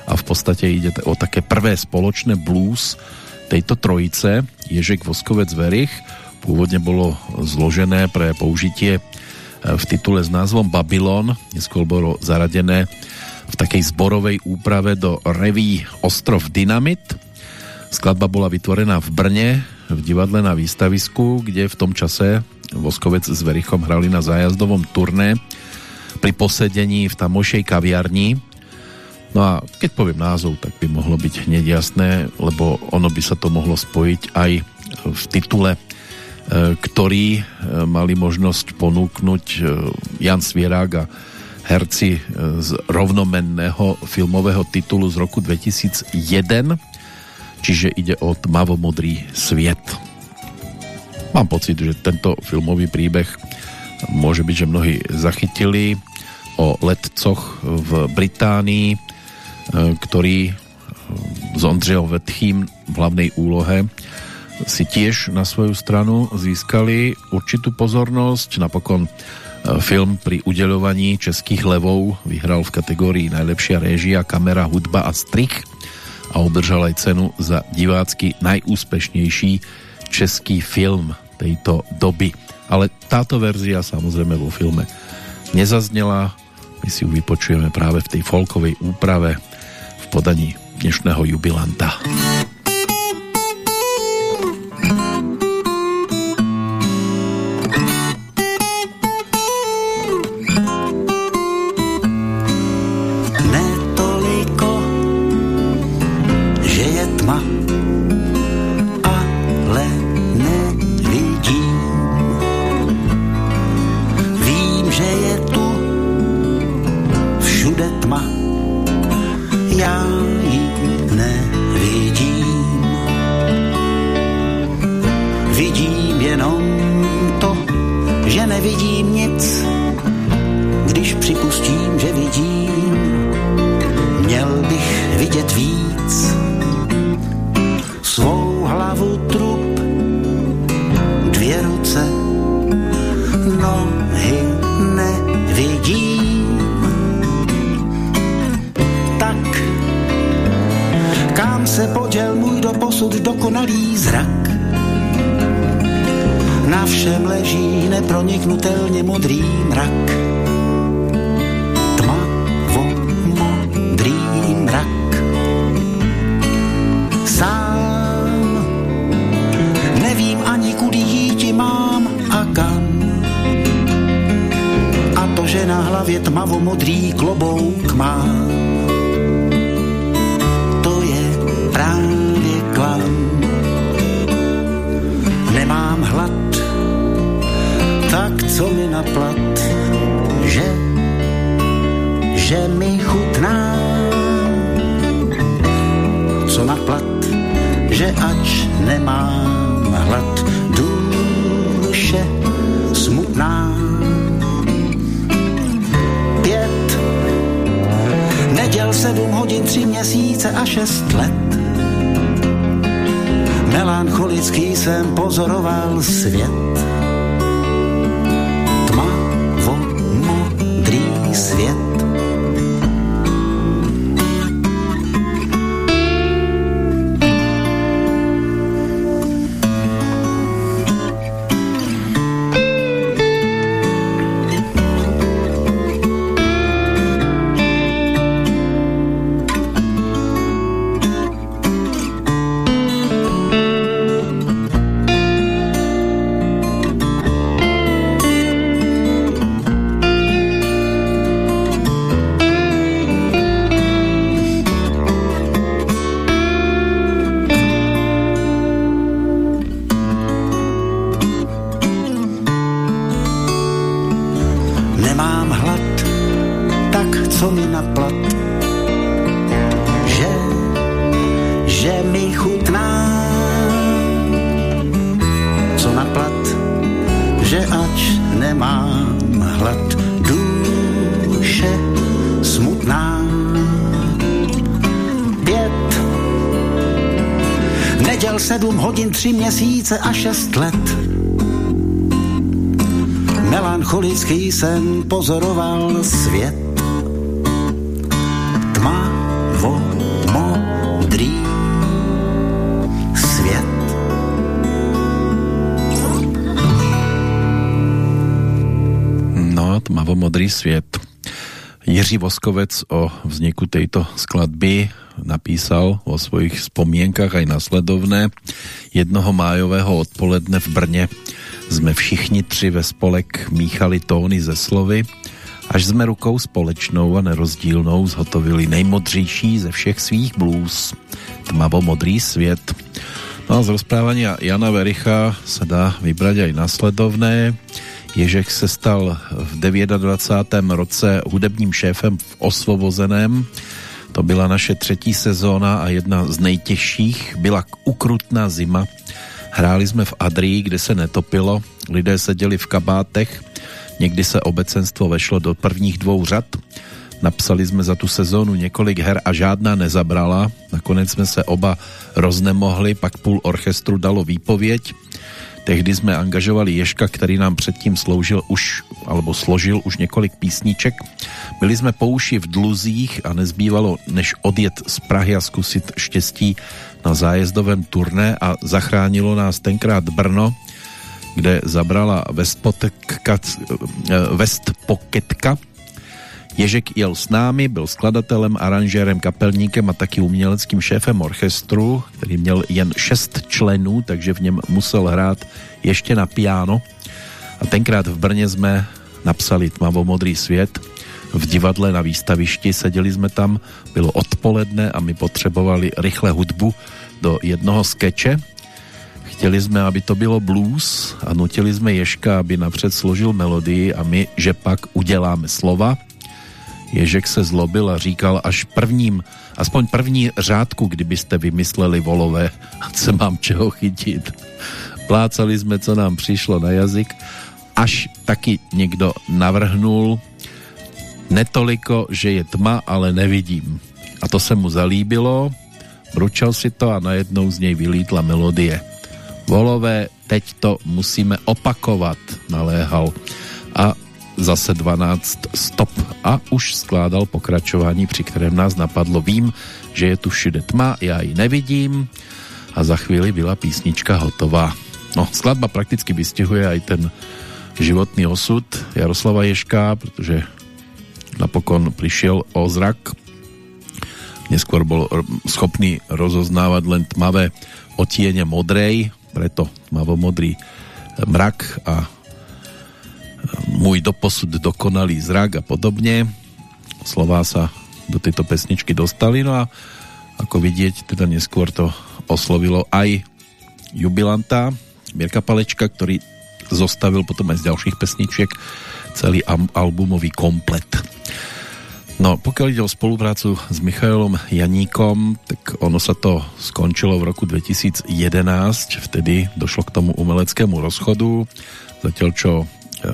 a v podstate ide o také prvé spoločné blues tejto trojice. Ježek Voskovec Verich pôvodne bolo zložené pre použitie e, v titule s názvom Babylon. Neskôr bolo zaradené v takej zborovej úprave do reví Ostrov Dynamit. Skladba bola vytvorená v Brne v divadle na výstavisku, kde v tom čase Voskovec s Verichom hrali na zájazdovom turné pri posedení v tamošej kaviarni. No a keď poviem názov, tak by mohlo byť hneď jasné, lebo ono by sa to mohlo spojiť aj v titule, e, ktorý e, mali možnosť ponúknuť e, Jan Svierák a herci z rovnomenného filmového titulu z roku 2001 čiže ide o tmavomodrý sviet. Mám pocit, že tento filmový príbeh môže byť, že mnohí zachytili o letcoch v Británii, e, ktorí s Ondřejom Vetchým v hlavnej úlohe si tiež na svoju stranu získali určitú pozornosť. Napokon e, film pri udeľovaní českých levov vyhral v kategórii najlepšia réžia, kamera, hudba a strich a obdržal aj cenu za divácky najúspešnejší český film tejto doby. Ale táto verzia samozrejme vo filme nezaznela. My si ju vypočujeme práve v tej folkovej úprave podaní dnešného jubilanta. A šest let. melancholický sen pozoroval svět. Tmavo modrý svět. No, tmavo modrý svět. Jiří Voskovec o vzniku tejto skladby napísal vo svojich spomienkach aj nasledovné. Jednoho májového odpoledne v Brně jsme všichni tři ve spolek míchali tóny ze slovy, až jsme rukou společnou a nerozdílnou zhotovili nejmodřejší ze všech svých blues. Tmavo-modrý svět. No a z rozprávania Jana Vericha sa dá vybrať aj nasledovné. Ježek se stal v 29. roce hudebním šéfem v Osvobozeném. To byla naše třetí sezóna a jedna z nejtěžších. Byla ukrutná zima. Hráli jsme v Adrii, kde se netopilo. Lidé seděli v kabátech. Někdy se obecenstvo vešlo do prvních dvou řad. Napsali jsme za tu sezónu několik her a žádná nezabrala. Nakonec jsme se oba roznemohli, pak půl orchestru dalo výpověď. Tehdy jsme angažovali Ješka, který nám předtím sloužil už, alebo složil už několik písniček. Byli jsme po uši v dluzích a nezbývalo, než odjet z Prahy a zkusit štěstí na zájezdovém turné a zachránilo nás tenkrát Brno, kde zabrala Westpoketka. Ježek jel s námi, byl skladatelem, aranžérem, kapelníkem a taky uměleckým šéfem orchestru, který měl jen šest členů, takže v něm musel hrát ještě na piano. A tenkrát v Brně jsme napsali Tmavo-modrý svět. V divadle na výstavišti seděli jsme tam, bylo odpoledne a my potřebovali rychle hudbu do jednoho skeče. Chtěli jsme, aby to bylo blues a nutili jsme Ješka, aby napřed složil melodii a my, že pak uděláme slova. Ježek se zlobil a říkal až prvním, aspoň první řádku, kdybyste vymysleli volové, ať se mám čeho chytit. Plácali jsme, co nám přišlo na jazyk, až taky někdo navrhnul netoliko, že je tma, ale nevidím. A to se mu zalíbilo, bručal si to a najednou z něj vylítla melodie. Volové, teď to musíme opakovat, naléhal. A zase 12 stop a už skládal pokračování, při kterém nás napadlo. Vím, že je tu všude tma, já ji nevidím a za chvíli byla písnička hotová. No, skladba prakticky vystihuje aj ten životný osud Jaroslava Ješka, protože napokon prišiel o zrak. Neskôr bol schopný rozoznávať len tmavé otiene modrej, preto tmavo-modrý mrak a môj doposud dokonalý zrak a podobne. Slová sa do tejto pesničky dostali, no a ako vidieť, teda neskôr to oslovilo aj jubilanta Mirka Palečka, ktorý zostavil potom aj z ďalších pesničiek celý albumový komplet. No, pokiaľ ide o spoluprácu s Michailom Janíkom, tak ono sa to skončilo v roku 2011, vtedy došlo k tomu umeleckému rozchodu, zatiaľ čo e,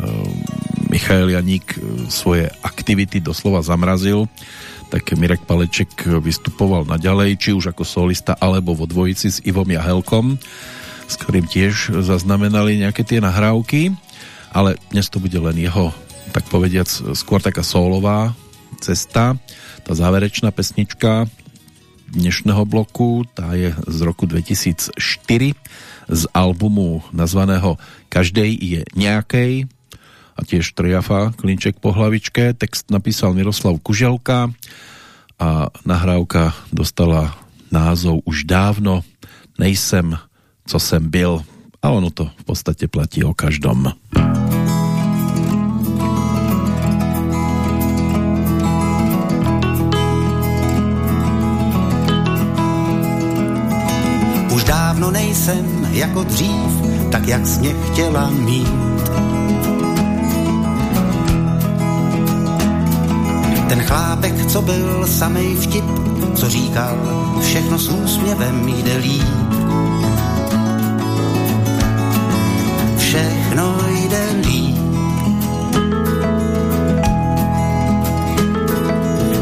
Michail Janík svoje aktivity doslova zamrazil, tak Mirek Paleček vystupoval naďalej, či už ako solista, alebo vo dvojici s Ivom Jahelkom s ktorým tiež zaznamenali nejaké tie nahrávky, ale dnes to bude len jeho, tak povediac, skôr taká solová cesta. Tá záverečná pesnička dnešného bloku, tá je z roku 2004 z albumu nazvaného Každej je nejakej a tiež Triafa Klinček po hlavičke. Text napísal Miroslav Kuželka a nahrávka dostala názov už dávno Nejsem co jsem byl. A ono to v podstatě platí o každom. Už dávno nejsem jako dřív, tak jak jsi mě chtěla mít. Ten chlápek, co byl samej vtip, co říkal, všechno s úsměvem jde líp. všechno jde líp.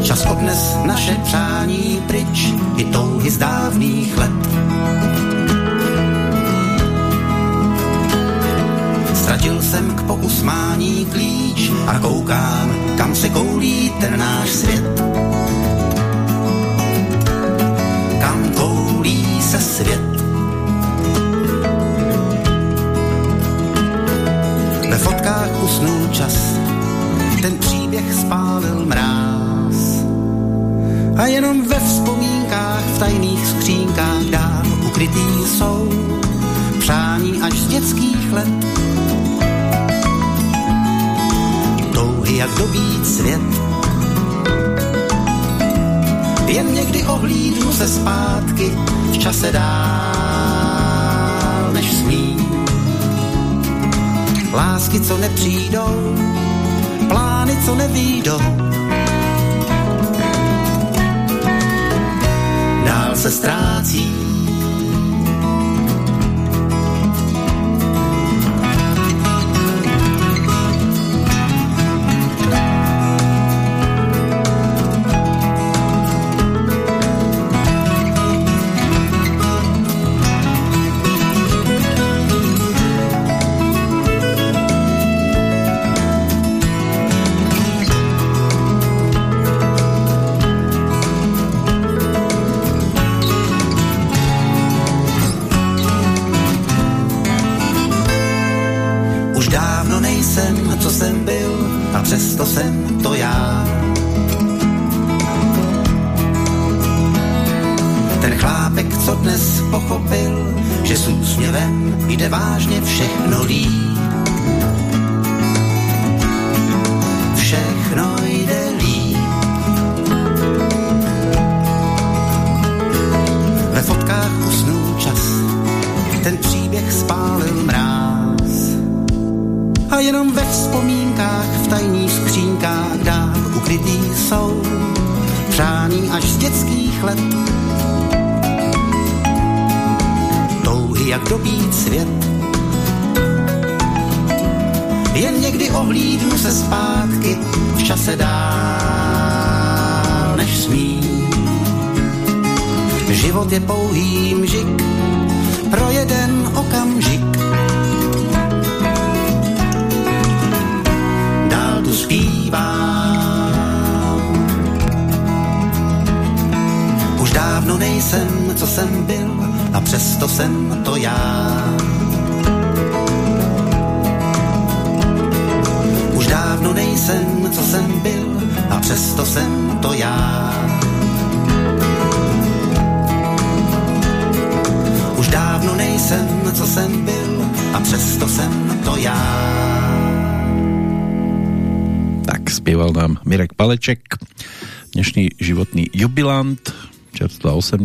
Čas odnes naše přání pryč, i touhy z dávných let. Ztratil jsem k pokusmání klíč a koukám, kam se koulí ten náš svět. Kam koulí se svět. Ve fotkách usnul čas, ten příběh spálil mráz. A jenom ve vzpomínkách v tajných skřínkách dál ukrytý jsou přání až z dětských let. Jak dobít svět. Jen někdy ohlídnu se zpátky v čase dál než smím. Lásky, co nepřijdou, plány, co nevídou. Dál se ztrácí životný jubilant, čerstvá 80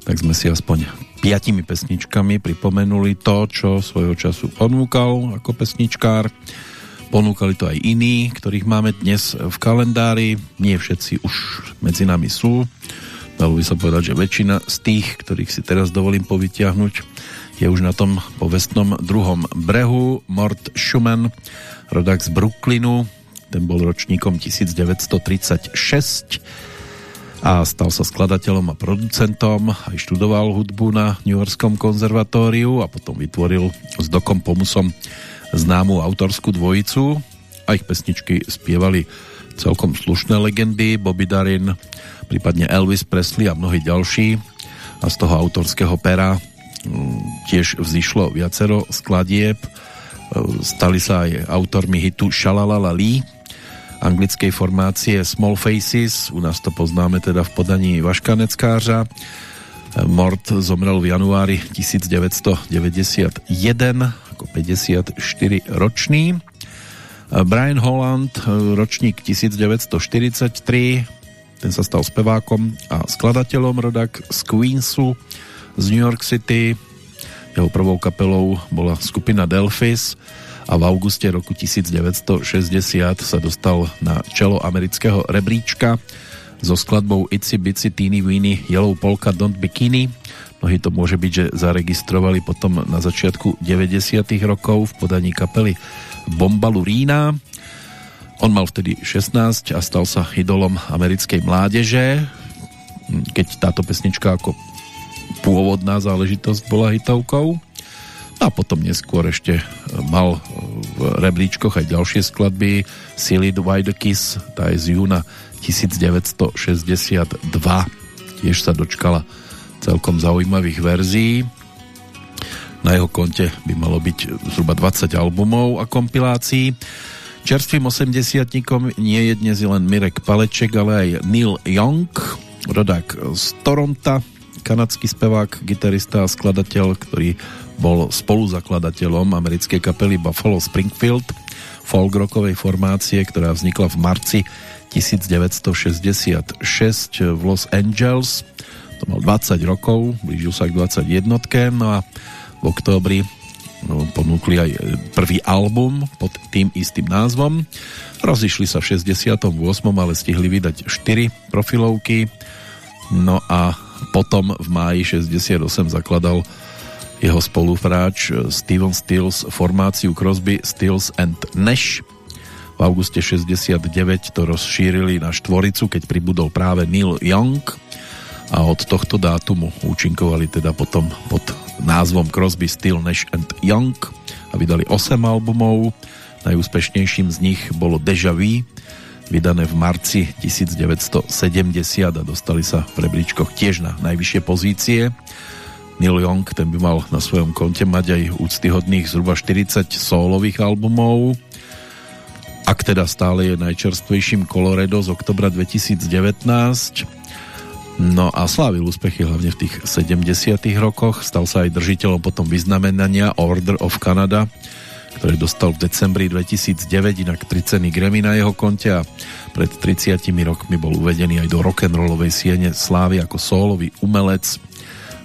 tak sme si aspoň piatimi pesničkami pripomenuli to, čo svojho času ponúkal ako pesničkár. Ponúkali to aj iní, ktorých máme dnes v kalendári. Nie všetci už medzi nami sú. Dalo by sa povedať, že väčšina z tých, ktorých si teraz dovolím povytiahnuť, je už na tom povestnom druhom brehu. Mort Schumann, rodak z Brooklynu, ten bol ročníkom 1936 a stal sa skladateľom a producentom, aj študoval hudbu na New Yorkskom konzervatóriu a potom vytvoril s Dokom Pomusom známu autorskú dvojicu. A ich pesničky spievali celkom slušné legendy, Bobby Darin, prípadne Elvis Presley a mnohí ďalší. A z toho autorského pera mm, tiež vzýšlo viacero skladieb. Stali sa aj autormi hitu Shalalala Lee anglickej formácie Small Faces, u nás to poznáme teda v podaní Vaška Neckářa. Mort zomrel v januári 1991 ako 54 ročný. Brian Holland, ročník 1943, ten sa stal spevákom a skladateľom rodak z Queensu z New York City. Jeho prvou kapelou bola skupina Delphis, a v auguste roku 1960 sa dostal na čelo amerického rebríčka so skladbou Itsy Bitsy Teeny Weeny Yellow Polka Don't Bikini. Mnohí to môže byť, že zaregistrovali potom na začiatku 90 rokov v podaní kapely Bomba Lurína. On mal vtedy 16 a stal sa idolom americkej mládeže, keď táto pesnička ako pôvodná záležitosť bola hitovkou. A potom neskôr ešte mal v rebríčkoch aj ďalšie skladby. Silly White Kiss, tá je z júna 1962 tiež sa dočkala celkom zaujímavých verzií. Na jeho konte by malo byť zhruba 20 albumov a kompilácií. Čerstvým 80 nie je dnes len Mirek Paleček ale aj Neil Young rodák z Toronto kanadský spevák, gitarista a skladateľ, ktorý bol spoluzakladateľom americkej kapely Buffalo Springfield, folk rockovej formácie, ktorá vznikla v marci 1966 v Los Angeles. To mal 20 rokov, blížil sa k 21. No a v októbri no, ponúkli aj prvý album pod tým istým názvom. Rozišli sa v 68. ale stihli vydať 4 profilovky. No a potom v máji 68 zakladal jeho spolupráč eh, Steven Stills formáciu Crosby, Stills and Nash. V auguste 69 to rozšírili na štvoricu, keď pribudol práve Neil Young a od tohto dátumu účinkovali teda potom pod názvom Crosby, Still, Nash and Young a vydali 8 albumov. Najúspešnejším z nich bolo Deja Vu, vydané v marci 1970 a dostali sa v rebríčkoch tiež na najvyššie pozície. Neil Young, ten by mal na svojom konte mať aj úctyhodných zhruba 40 solových albumov. Ak teda stále je najčerstvejším Colorado z oktobra 2019. No a slávil úspechy hlavne v tých 70 rokoch. Stal sa aj držiteľom potom vyznamenania Order of Canada, ktoré dostal v decembri 2009, inak tri ceny Grammy na jeho konte a pred 30 rokmi bol uvedený aj do rock'n'rollovej siene slávy ako solový umelec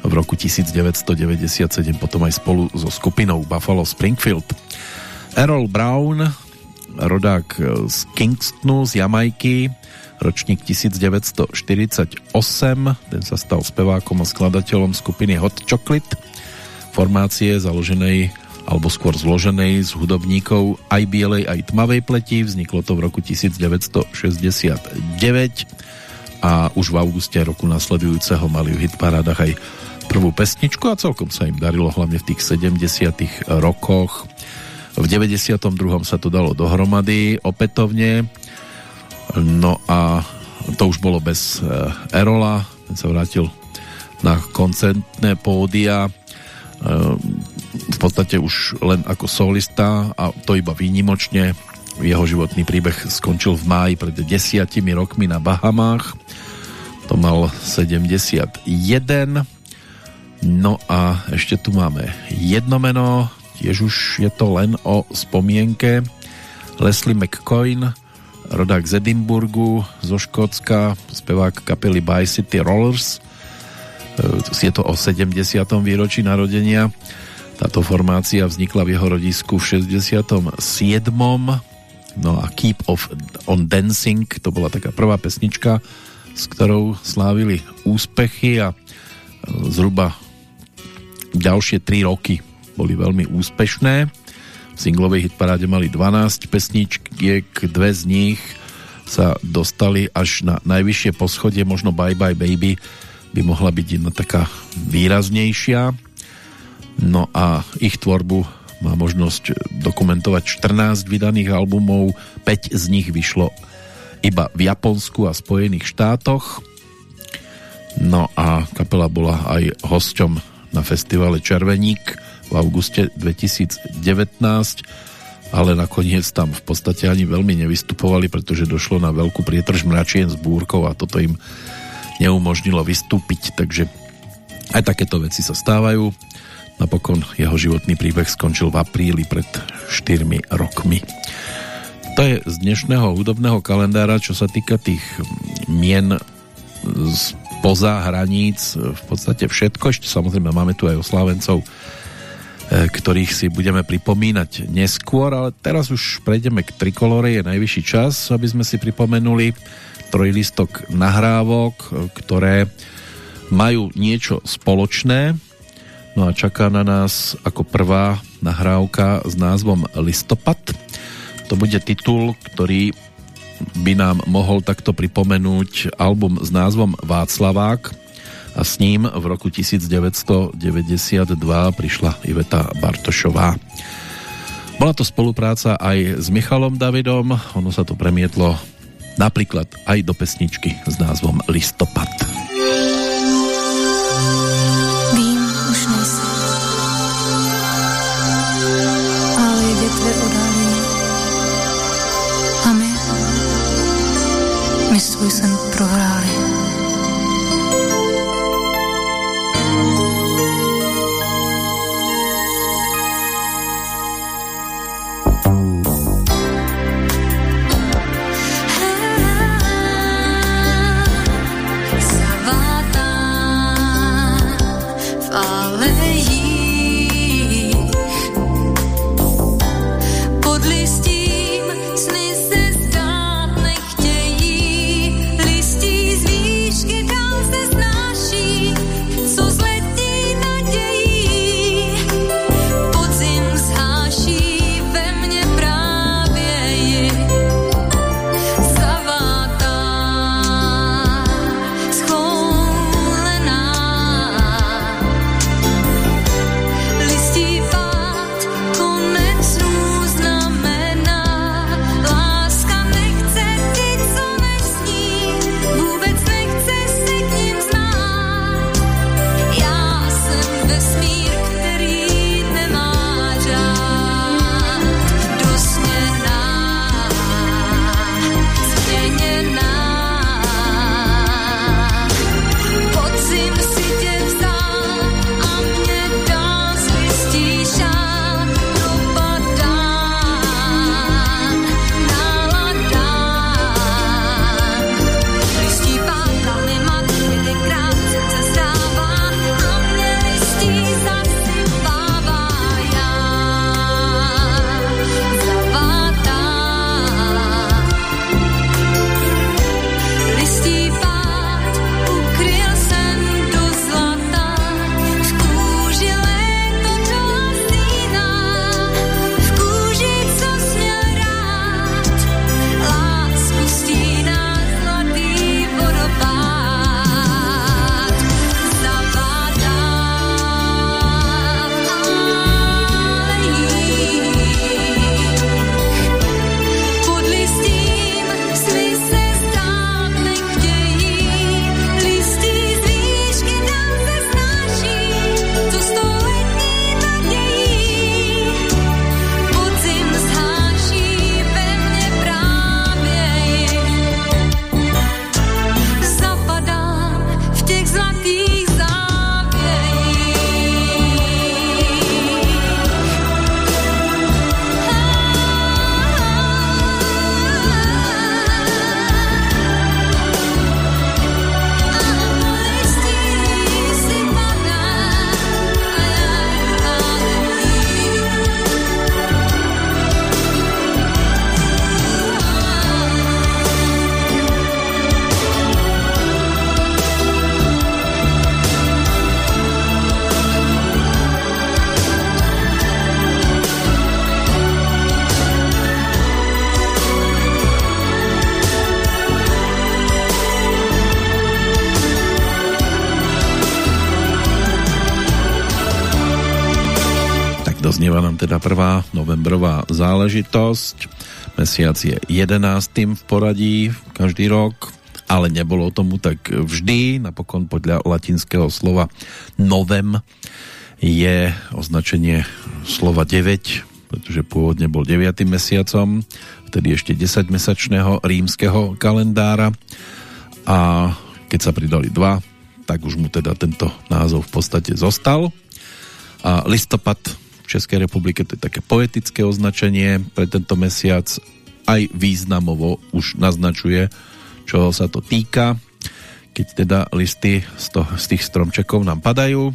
v roku 1997 potom aj spolu so skupinou Buffalo Springfield. Errol Brown, rodák z Kingstonu, z Jamajky, ročník 1948, ten sa stal spevákom a skladateľom skupiny Hot Chocolate, formácie založenej alebo skôr zloženej z hudobníkov aj bielej, aj tmavej pleti. Vzniklo to v roku 1969 a už v auguste roku nasledujúceho mali v hitparádach aj prvú pesničku a celkom sa im darilo hlavne v tých 70 rokoch. V 92. sa to dalo dohromady opätovne. No a to už bolo bez eh, Erola, ten sa vrátil na koncertné pódia. Eh, v podstate už len ako solista a to iba výnimočne. Jeho životný príbeh skončil v máji pred desiatimi rokmi na Bahamách. To mal 71 No a ešte tu máme jedno meno, tiež už je to len o spomienke. Leslie McCoy, rodák z Edimburgu, zo Škótska, spevák kapely By City Rollers. E, je to o 70. výročí narodenia. Táto formácia vznikla v jeho rodisku v 67. No a Keep of on Dancing, to bola taká prvá pesnička, s ktorou slávili úspechy a zhruba ďalšie 3 roky boli veľmi úspešné. V singlovej hitparáde mali 12 pesničiek, dve z nich sa dostali až na najvyššie poschodie, možno Bye Bye Baby by mohla byť jedna taká výraznejšia. No a ich tvorbu má možnosť dokumentovať 14 vydaných albumov, 5 z nich vyšlo iba v Japonsku a Spojených štátoch. No a kapela bola aj hosťom na festivale Červeník v auguste 2019 ale nakoniec tam v podstate ani veľmi nevystupovali, pretože došlo na veľkú prietrž mračien s búrkou a toto im neumožnilo vystúpiť, takže aj takéto veci sa stávajú. Napokon jeho životný príbeh skončil v apríli pred 4 rokmi. To je z dnešného hudobného kalendára, čo sa týka tých mien z poza hraníc v podstate všetko. Ešte samozrejme máme tu aj oslávencov, e, ktorých si budeme pripomínať neskôr, ale teraz už prejdeme k trikolore, je najvyšší čas, aby sme si pripomenuli trojlistok nahrávok, ktoré majú niečo spoločné. No a čaká na nás ako prvá nahrávka s názvom Listopad. To bude titul, ktorý by nám mohol takto pripomenúť album s názvom Václavák a s ním v roku 1992 prišla Iveta Bartošová. Bola to spolupráca aj s Michalom Davidom, ono sa to premietlo napríklad aj do pesničky s názvom Listopad. Záležitosť. Mesiac je 11. v poradí každý rok, ale nebolo tomu tak vždy. Napokon podľa latinského slova novem je označenie slova 9, pretože pôvodne bol 9. mesiacom, vtedy ešte 10-mesačného rímskeho kalendára a keď sa pridali dva, tak už mu teda tento názov v podstate zostal. A listopad Českej republike, to je také poetické označenie pre tento mesiac, aj významovo už naznačuje, čo sa to týka, keď teda listy z, to, z tých stromčekov nám padajú.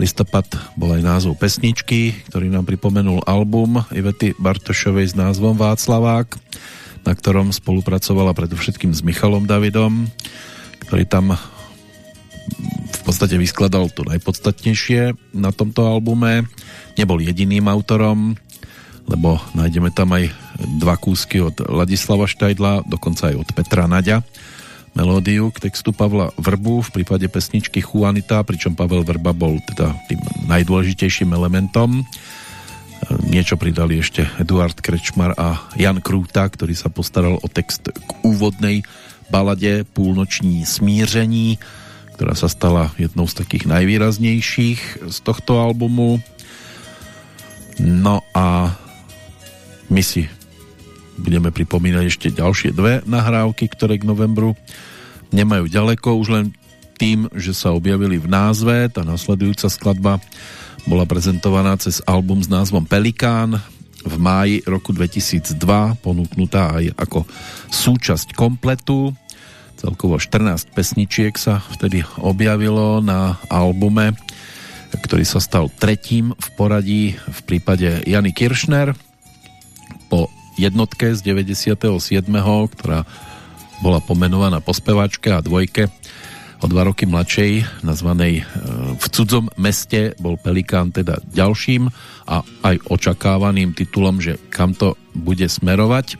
Listopad bol aj názov pesničky, ktorý nám pripomenul album Ivety Bartošovej s názvom Václavák, na ktorom spolupracovala predovšetkým s Michalom Davidom, ktorý tam podstate vyskladal to najpodstatnejšie na tomto albume. Nebol jediným autorom, lebo nájdeme tam aj dva kúsky od Ladislava Štajdla, dokonca aj od Petra Naďa melódiu k textu Pavla Vrbu v prípade pesničky Juanita, pričom Pavel Vrba bol teda tým najdôležitejším elementom. Niečo pridali ešte Eduard Krečmar a Jan Krúta, ktorý sa postaral o text k úvodnej balade Púlnoční smíření, ktorá sa stala jednou z takých najvýraznejších z tohto albumu. No a my si budeme pripomínať ešte ďalšie dve nahrávky, ktoré k novembru nemajú ďaleko, už len tým, že sa objavili v názve. Tá nasledujúca skladba bola prezentovaná cez album s názvom Pelikán v máji roku 2002, ponúknutá aj ako súčasť kompletu. Celkovo 14 pesničiek sa vtedy objavilo na albume, ktorý sa stal tretím v poradí v prípade Jany Kiršner po jednotke z 97., ktorá bola pomenovaná po speváčke a dvojke o dva roky mladšej, nazvanej e, V cudzom meste, bol Pelikán teda ďalším a aj očakávaným titulom, že kam to bude smerovať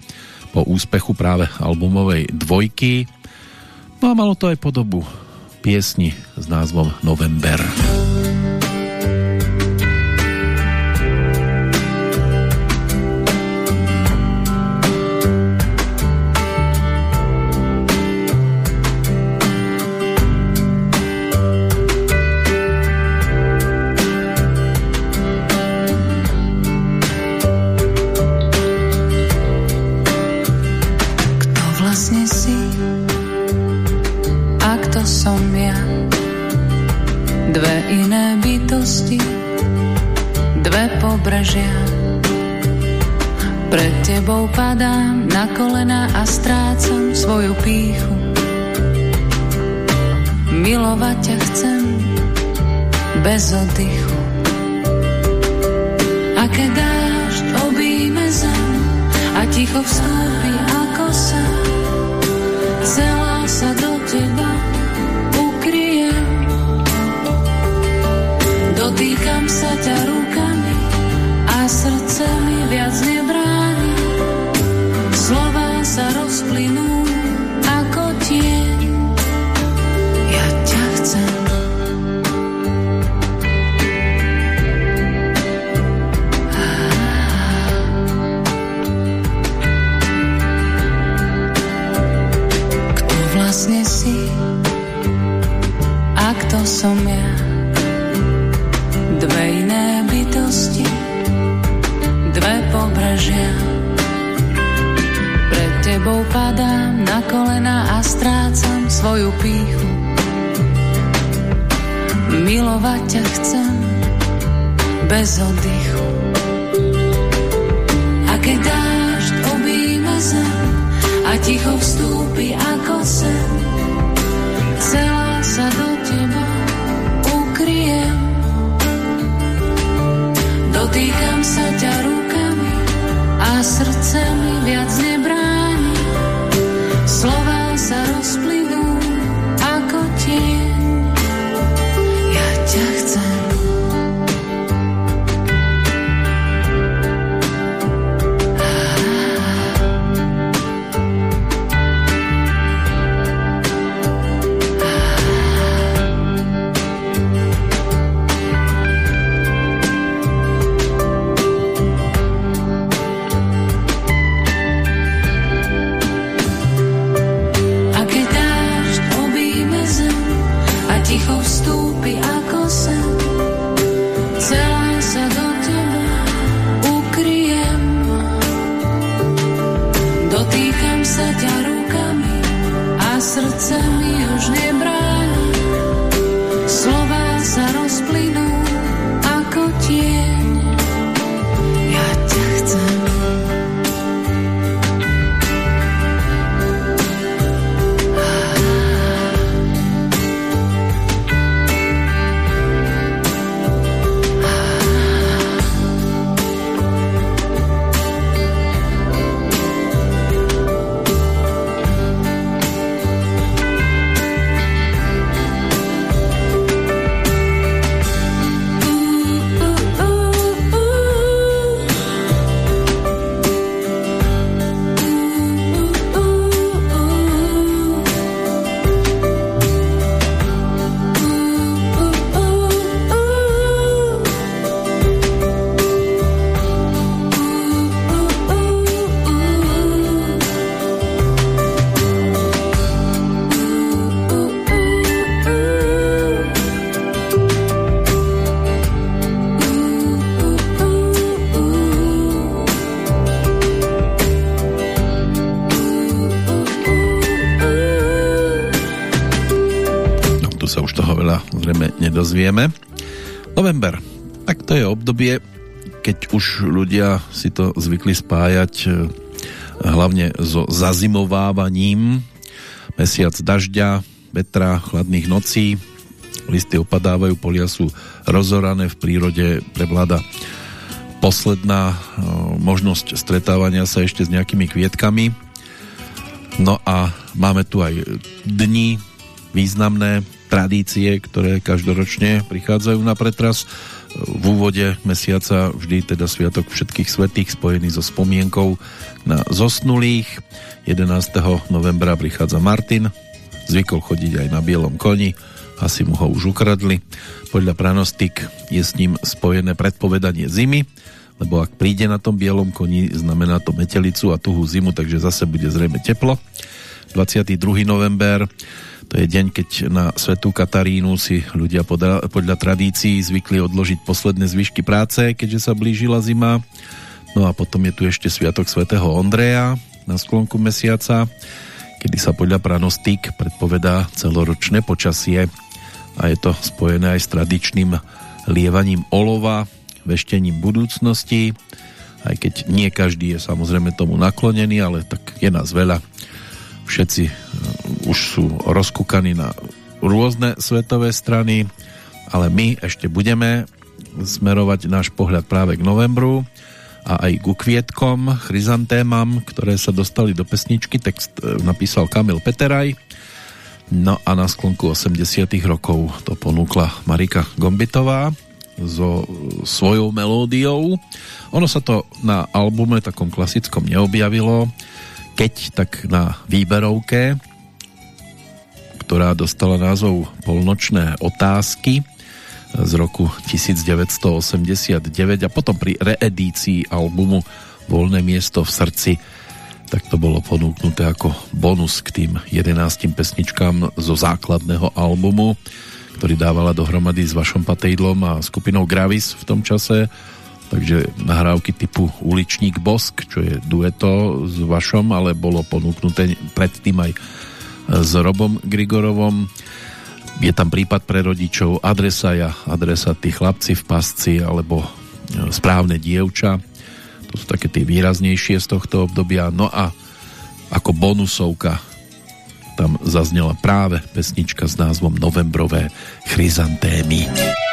po úspechu práve albumovej dvojky. No a malo to aj podobu piesni s názvom November. November zrejme nedozvieme. November, tak to je obdobie, keď už ľudia si to zvykli spájať e, hlavne so zazimovávaním. Mesiac dažďa, vetra, chladných nocí, listy opadávajú, polia sú rozorané, v prírode prevláda posledná e, možnosť stretávania sa ešte s nejakými kvietkami. No a máme tu aj dni významné tradície, ktoré každoročne prichádzajú na pretras. V úvode mesiaca vždy teda Sviatok všetkých svetých spojený so spomienkou na zosnulých. 11. novembra prichádza Martin, zvykol chodiť aj na bielom koni, asi mu ho už ukradli. Podľa pranostik je s ním spojené predpovedanie zimy, lebo ak príde na tom bielom koni, znamená to metelicu a tuhú zimu, takže zase bude zrejme teplo. 22. november to je deň, keď na Svetú Katarínu si ľudia podľa, podľa tradícií zvykli odložiť posledné zvyšky práce, keďže sa blížila zima. No a potom je tu ešte Sviatok svätého Ondreja na sklonku mesiaca, kedy sa podľa pranostík predpovedá celoročné počasie a je to spojené aj s tradičným lievaním olova, veštením budúcnosti, aj keď nie každý je samozrejme tomu naklonený, ale tak je nás veľa, všetci už sú rozkúkaní na rôzne svetové strany, ale my ešte budeme smerovať náš pohľad práve k novembru a aj ku kvietkom, chryzantémam, ktoré sa dostali do pesničky. Text uh, napísal Kamil Peteraj. No a na sklonku 80 rokov to ponúkla Marika Gombitová so svojou melódiou. Ono sa to na albume takom klasickom neobjavilo, keď tak na výberovke, ktorá dostala názov Polnočné otázky z roku 1989 a potom pri reedícii albumu Voľné miesto v srdci. Tak to bolo ponúknuté ako bonus k tým 11 pesničkám zo základného albumu, ktorý dávala dohromady s Vašom Patejdlom a skupinou Gravis v tom čase. Takže nahrávky typu Uličník Bosk, čo je dueto s Vašom, ale bolo ponúknuté predtým aj s Robom Grigorovom. Je tam prípad pre rodičov, adresa ja, adresa tí chlapci v pasci, alebo e, správne dievča. To sú také tie výraznejšie z tohto obdobia. No a ako bonusovka tam zaznela práve pesnička s názvom Novembrové chryzantémy. Všetko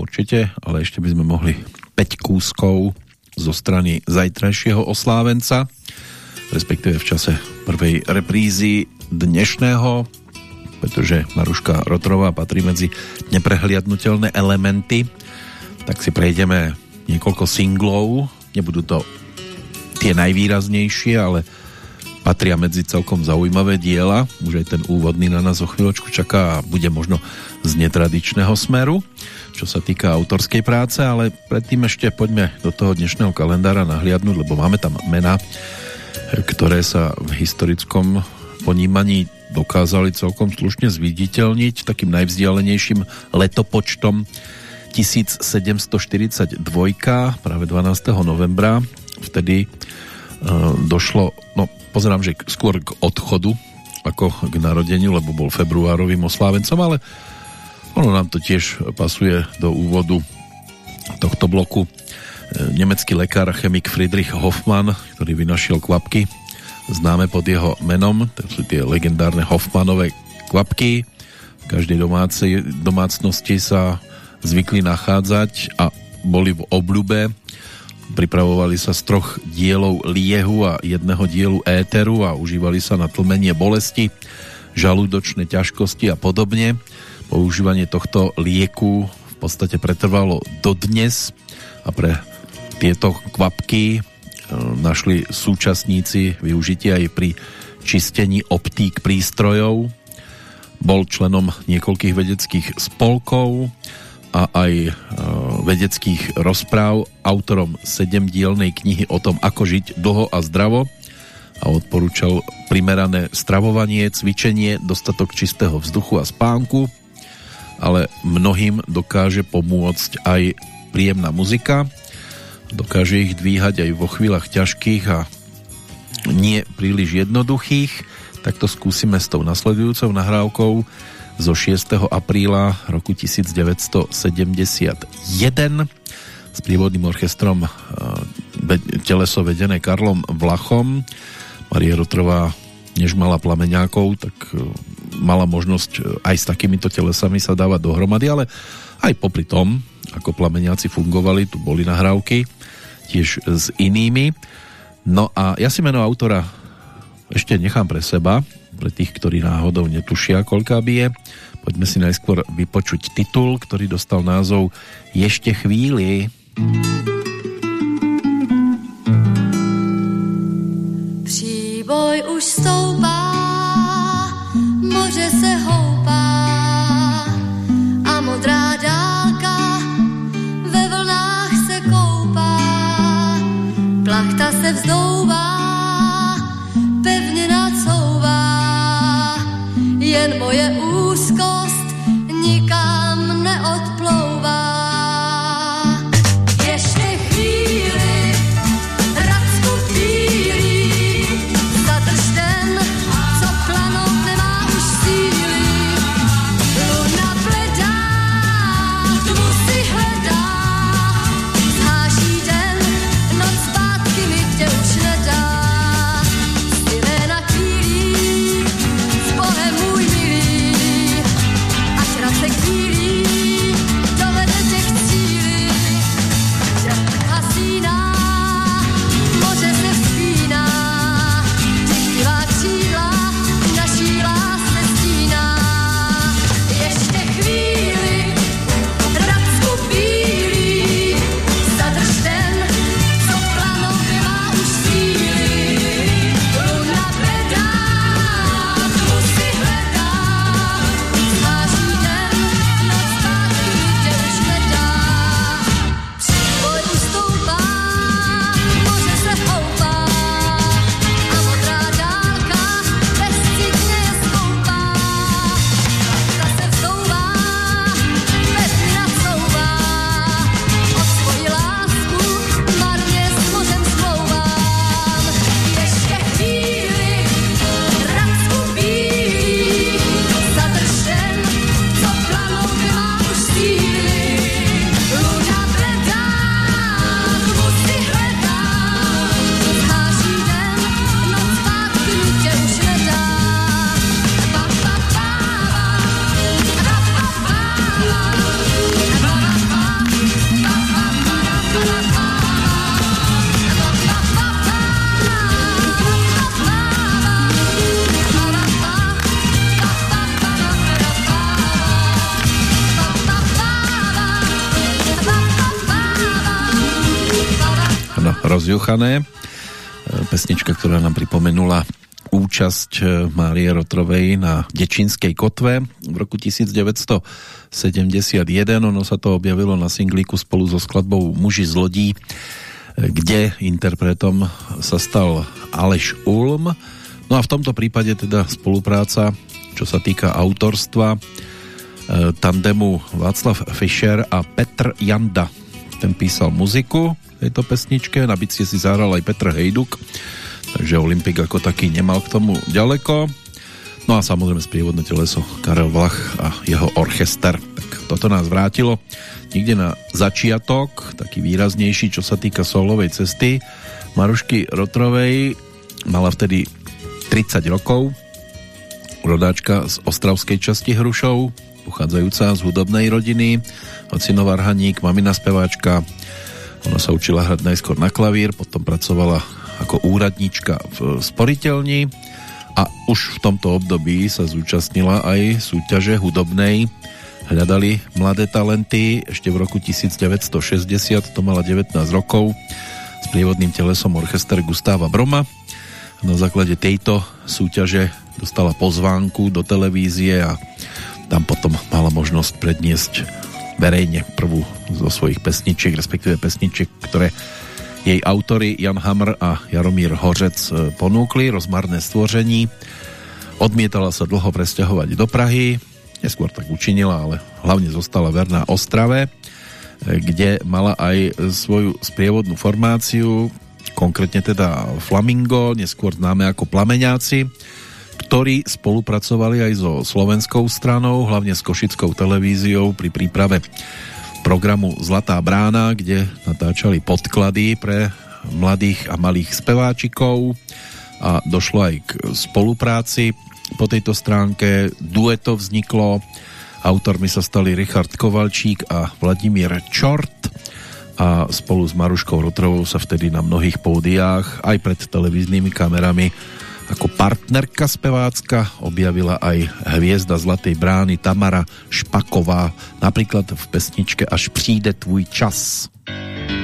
určite, ale ešte by sme mohli 5 kúskov zo strany zajtrajšieho oslávenca, respektíve v čase prvej reprízy dnešného, pretože Maruška Rotrová patrí medzi neprehliadnutelné elementy, tak si prejdeme niekoľko singlov, nebudú to tie najvýraznejšie, ale patria medzi celkom zaujímavé diela. Už aj ten úvodný na nás o chvíľočku čaká a bude možno z netradičného smeru, čo sa týka autorskej práce, ale predtým ešte poďme do toho dnešného kalendára nahliadnúť, lebo máme tam mena, ktoré sa v historickom ponímaní dokázali celkom slušne zviditeľniť takým najvzdialenejším letopočtom 1742, práve 12. novembra. Vtedy uh, došlo, no pozerám, že skôr k odchodu ako k narodeniu, lebo bol februárovým oslávencom, ale ono nám to tiež pasuje do úvodu tohto bloku. E, nemecký lekár a chemik Friedrich Hoffmann, ktorý vynašiel kvapky, známe pod jeho menom, to sú tie legendárne Hoffmanové kvapky. V každej domácej, domácnosti sa zvykli nachádzať a boli v obľube. Pripravovali sa z troch dielov liehu a jedného dielu éteru a užívali sa na tlmenie bolesti, žalúdočné ťažkosti a podobne. Používanie tohto lieku v podstate pretrvalo dodnes a pre tieto kvapky e, našli súčasníci využitie aj pri čistení optík prístrojov. Bol členom niekoľkých vedeckých spolkov a aj e, vedeckých rozpráv, autorom sedemdielnej knihy o tom, ako žiť dlho a zdravo a odporúčal primerané stravovanie, cvičenie, dostatok čistého vzduchu a spánku ale mnohým dokáže pomôcť aj príjemná muzika, dokáže ich dvíhať aj vo chvíľach ťažkých a nie príliš jednoduchých, tak to skúsime s tou nasledujúcou nahrávkou zo 6. apríla roku 1971 s prívodným orchestrom teleso vedené Karlom Vlachom. Marie Rotrová než mala plameňákov, tak mala možnosť e, aj s takýmito telesami sa dávať dohromady, ale aj popri tom, ako plameniaci fungovali, tu boli nahrávky tiež s inými. No a ja si meno autora ešte nechám pre seba, pre tých, ktorí náhodou netušia, koľká by je. Poďme si najskôr vypočuť titul, ktorý dostal názov Ešte chvíli. Příboj se vzdouvá, pevně nacouvá, jen moje rozjuchané. E, pesnička, ktorá nám pripomenula účasť e, Márie Rotrovej na Dečínskej kotve v roku 1971. Ono sa to objavilo na singlíku spolu so skladbou Muži z lodí, e, kde interpretom sa stal Aleš Ulm. No a v tomto prípade teda spolupráca, čo sa týka autorstva, tandemu Václav Fischer a Petr Janda. Ten písal muziku tejto pesničke, na bicie si zahral aj Petr Hejduk, takže Olympik ako taký nemal k tomu ďaleko. No a samozrejme sprievodné teleso Karel Vlach a jeho orchester. Tak toto nás vrátilo niekde na začiatok, taký výraznejší, čo sa týka solovej cesty. Marušky Rotrovej mala vtedy 30 rokov, rodáčka z ostravskej časti Hrušov, pochádzajúca z hudobnej rodiny, ocino varhaník, mamina speváčka, ona sa učila hrať najskôr na klavír, potom pracovala ako úradníčka v sporiteľni a už v tomto období sa zúčastnila aj súťaže hudobnej. Hľadali mladé talenty, ešte v roku 1960, to mala 19 rokov, s prievodným telesom orchester Gustáva Broma. Na základe tejto súťaže dostala pozvánku do televízie a tam potom mala možnosť predniesť verejne prvú zo svojich pesničiek, respektíve pesničiek, ktoré jej autory Jan Hamr a Jaromír Hořec e, ponúkli, rozmarné stvoření. Odmietala sa dlho presťahovať do Prahy, neskôr tak učinila, ale hlavne zostala verná Ostrave, e, kde mala aj svoju sprievodnú formáciu, konkrétne teda Flamingo, neskôr známe ako Plameňáci, ktorí spolupracovali aj so slovenskou stranou, hlavne s Košickou televíziou pri príprave programu Zlatá brána, kde natáčali podklady pre mladých a malých speváčikov a došlo aj k spolupráci po tejto stránke. Dueto vzniklo, autormi sa stali Richard Kovalčík a Vladimír Čort a spolu s Maruškou Rotrovou sa vtedy na mnohých pódiách aj pred televíznymi kamerami ako partnerka spevácka objavila aj hviezda Zlatej brány Tamara Špaková, napríklad v pesničke Až přijde tvůj čas. Až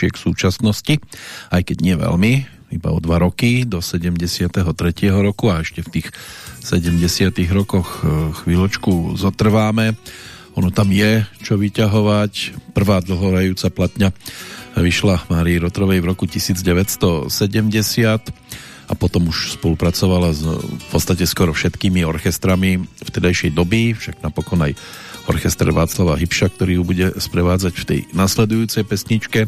bližšie k súčasnosti, aj keď nie veľmi, iba o dva roky do 73. roku a ešte v tých 70. rokoch e, chvíľočku zotrváme. Ono tam je čo vyťahovať. Prvá dlhorajúca platňa vyšla Márii Rotrovej v roku 1970 a potom už spolupracovala s v podstate skoro všetkými orchestrami vtedajšej doby, však napokon aj orchester Václava Hybša, ktorý ju bude sprevádzať v tej nasledujúcej pesničke.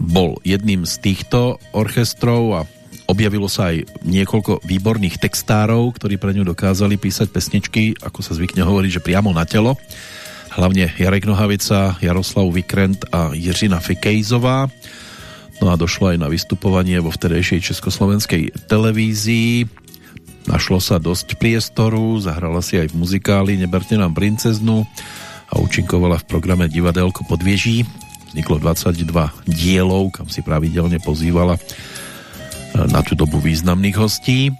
Bol jedným z týchto orchestrov a objavilo sa aj niekoľko výborných textárov, ktorí pre ňu dokázali písať pesničky, ako sa zvykne hovoriť, že priamo na telo. Hlavne Jarek Nohavica, Jaroslav Vikrent a Jiřina Fikejzová. No a došlo aj na vystupovanie vo vtedejšej československej televízii. Našlo sa dosť priestoru, zahrala si aj v muzikáli Neberte nám princeznu a účinkovala v programe Divadelko pod vieží. Vzniklo 22 dielov, kam si pravidelne pozývala e, na tú dobu významných hostí.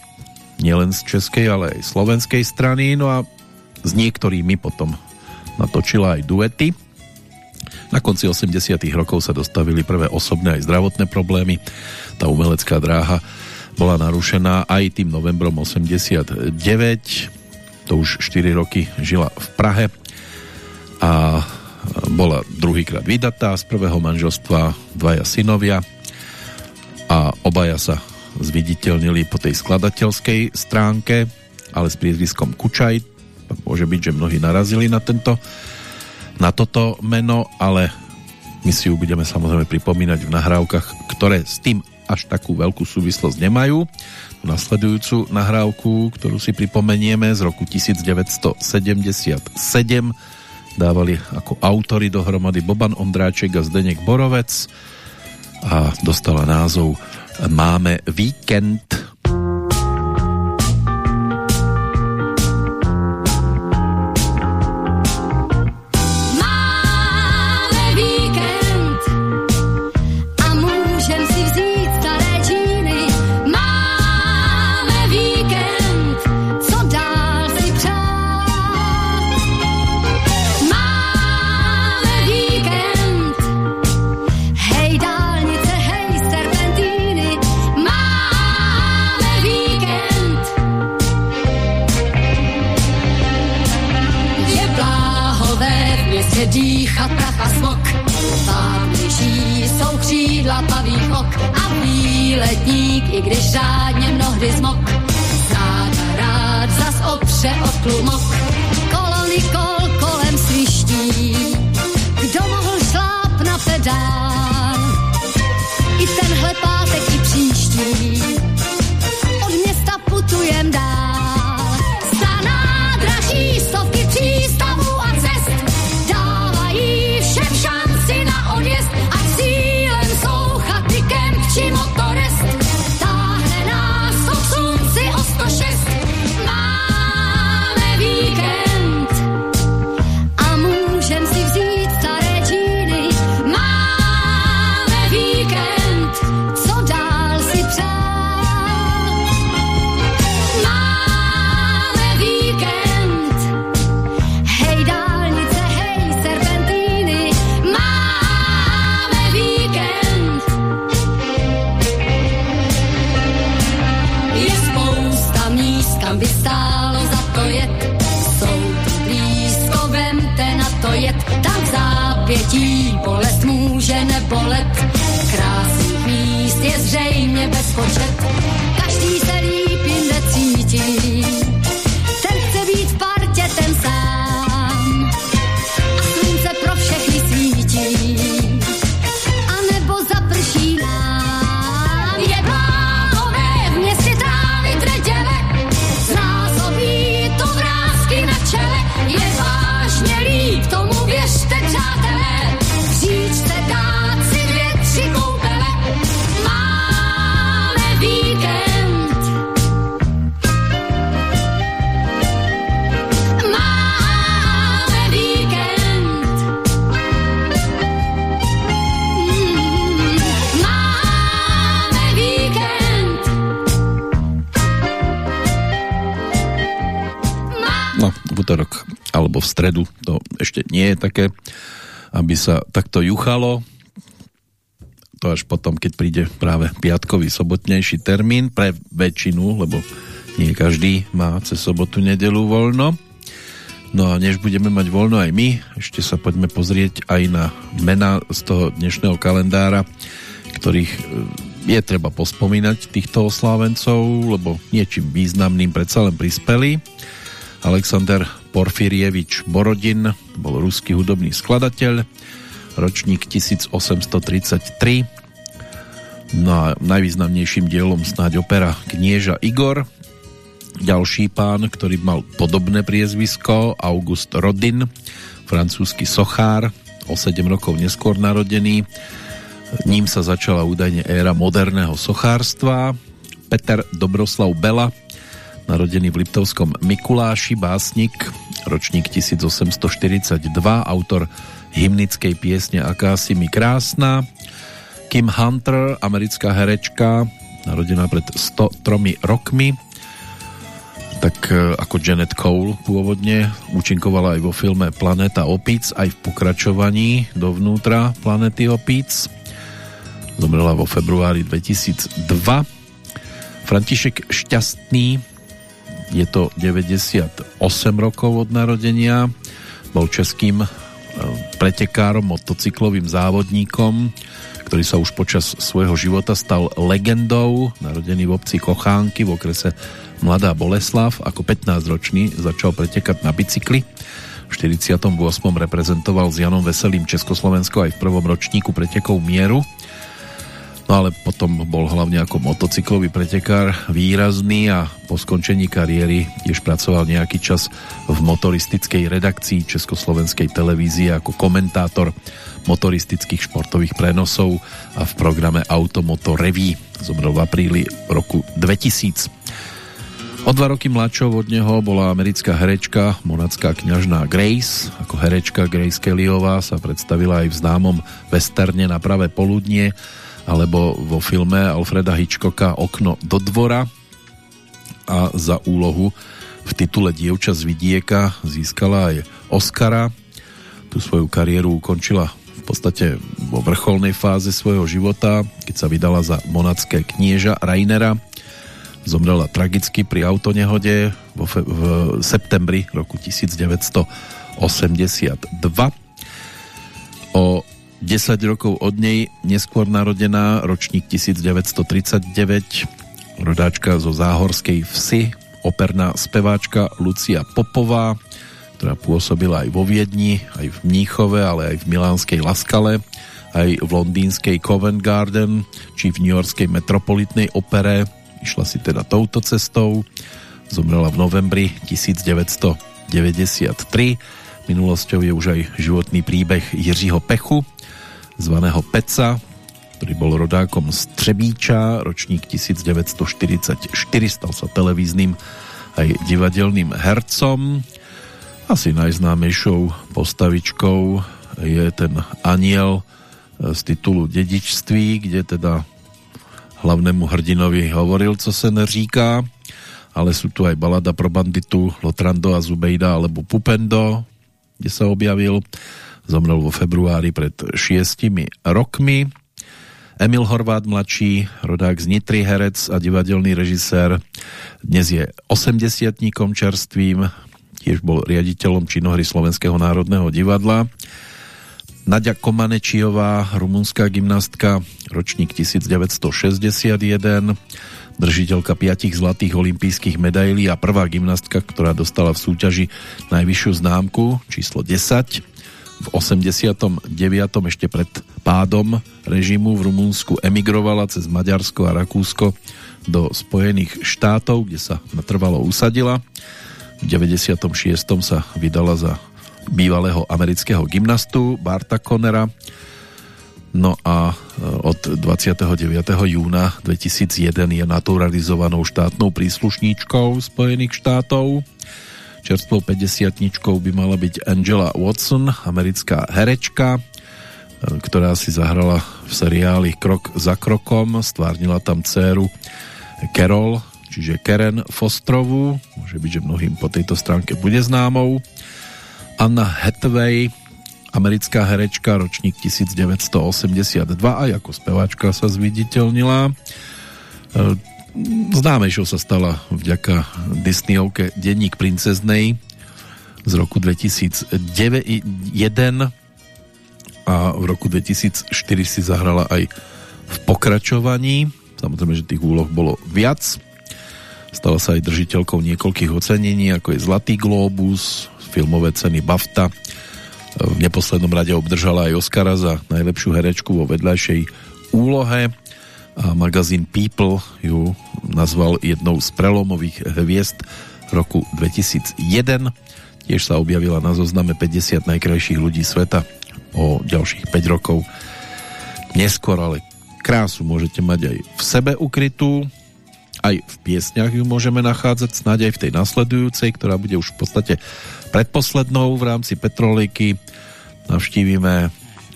Nielen z českej, ale aj slovenskej strany. No a s niektorými potom natočila aj duety na konci 80 rokov sa dostavili prvé osobné aj zdravotné problémy. Tá umelecká dráha bola narušená aj tým novembrom 89. To už 4 roky žila v Prahe a bola druhýkrát vydatá z prvého manželstva dvaja synovia a obaja sa zviditeľnili po tej skladateľskej stránke, ale s priezviskom Kučaj. Môže byť, že mnohí narazili na tento na toto meno, ale my si ju budeme samozrejme pripomínať v nahrávkach, ktoré s tým až takú veľkú súvislosť nemajú. Nasledujúcu nahrávku, ktorú si pripomenieme z roku 1977, dávali ako autory dohromady Boban Ondráček a Zdenek Borovec a dostala názov Máme víkend Share of Club stredu to ešte nie je také aby sa takto juchalo. To až potom, keď príde práve piatkový, sobotnejší termín pre väčšinu, lebo nie každý má cez sobotu, nedelu voľno. No a než budeme mať voľno aj my, ešte sa poďme pozrieť aj na mena z toho dnešného kalendára, ktorých e, je treba pospomínať týchto oslávencov, lebo niečím významným predsa len prispeli. Alexander Porfirievič Borodin bol ruský hudobný skladateľ, ročník 1833. No a najvýznamnejším dielom snáď opera Knieža Igor. Ďalší pán, ktorý mal podobné priezvisko, August Rodin, francúzsky sochár, o 7 rokov neskôr narodený. Ním sa začala údajne éra moderného sochárstva. Peter Dobroslav Bela, narodený v Liptovskom Mikuláši, básnik, ročník 1842, autor hymnickej piesne Akási mi krásna. Kim Hunter, americká herečka, narodená pred 103 rokmi, tak e, ako Janet Cole pôvodne účinkovala aj vo filme Planeta opíc, aj v pokračovaní dovnútra Planety opíc. Zomrela vo februári 2002. František Šťastný, je to 98 rokov od narodenia, bol českým e, pretekárom, motocyklovým závodníkom, ktorý sa už počas svojho života stal legendou, narodený v obci Kochánky v okrese Mladá Boleslav, ako 15-ročný začal pretekať na bicykli. V 48. reprezentoval s Janom Veselým Československo aj v prvom ročníku pretekov Mieru No ale potom bol hlavne ako motocyklový pretekár výrazný a po skončení kariéry tiež pracoval nejaký čas v motoristickej redakcii Československej televízie ako komentátor motoristických športových prenosov a v programe Automoto Revy. Zomrel v apríli roku 2000. O dva roky mladšou od neho bola americká herečka, monacká kňažná Grace. Ako herečka Grace Kellyová sa predstavila aj v známom westerne na pravé poludnie alebo vo filme Alfreda Hitchcocka Okno do dvora a za úlohu v titule Dievča z vidieka získala aj Oscara. Tu svoju kariéru ukončila v podstate vo vrcholnej fáze svojho života, keď sa vydala za monacké knieža Rainera. Zomrela tragicky pri autonehode vo v septembri roku 1982. O 10 rokov od nej, neskôr narodená, ročník 1939, rodáčka zo Záhorskej vsi, operná speváčka Lucia Popová, ktorá pôsobila aj vo Viedni, aj v Mníchove, ale aj v milánskej Laskale, aj v londýnskej Covent Garden, či v newyorskej Metropolitnej opere. Išla si teda touto cestou. Zomrela v novembri 1993. Minulosťou je už aj životný príbeh Jiřího Pechu, zvaného Peca, ktorý bol rodákom z Třebíča, ročník 1944, stal sa televíznym aj divadelným hercom. Asi najznámejšou postavičkou je ten aniel e, z titulu Dedičství, kde teda hlavnému hrdinovi hovoril, co se neříká, ale sú tu aj balada pro banditu Lotrando a Zubejda alebo Pupendo, kde sa objavil Zomrel vo februári pred šiestimi rokmi. Emil Horvát mladší, rodák z Nitry, herec a divadelný režisér. Dnes je 80 čerstvým, tiež bol riaditeľom činohry Slovenského národného divadla. Nadia Komanečiová, rumunská gymnastka, ročník 1961, držiteľka piatich zlatých olympijských medailí a prvá gymnastka, ktorá dostala v súťaži najvyššiu známku, číslo 10 v 89. ešte pred pádom režimu v Rumunsku emigrovala cez Maďarsko a Rakúsko do Spojených štátov, kde sa natrvalo usadila. V 96. sa vydala za bývalého amerického gymnastu Barta Conera. No a e, od 29. júna 2001 je naturalizovanou štátnou príslušníčkou Spojených štátov Čerstvou 50 by mala byť Angela Watson, americká herečka, e, ktorá si zahrala v seriáli Krok za krokom, stvárnila tam dceru Carol, čiže Karen Fosterovú, môže byť, že mnohým po tejto stránke bude známou. Anna Hathaway, americká herečka, ročník 1982, aj ako speváčka sa zviditeľnila. E, známejšou sa stala vďaka Disneyovke Denník princeznej z roku 2001 a v roku 2004 si zahrala aj v pokračovaní. Samozrejme, že tých úloh bolo viac. Stala sa aj držiteľkou niekoľkých ocenení, ako je Zlatý Globus, filmové ceny BAFTA, v neposlednom rade obdržala aj Oscara za najlepšiu herečku vo vedľajšej úlohe a magazín People ju nazval jednou z prelomových hviezd roku 2001. Tiež sa objavila na zozname 50 najkrajších ľudí sveta o ďalších 5 rokov. Neskôr ale krásu môžete mať aj v sebe ukrytú, aj v piesňach ju môžeme nachádzať, snáď aj v tej nasledujúcej, ktorá bude už v podstate predposlednou v rámci Petroliky. Navštívime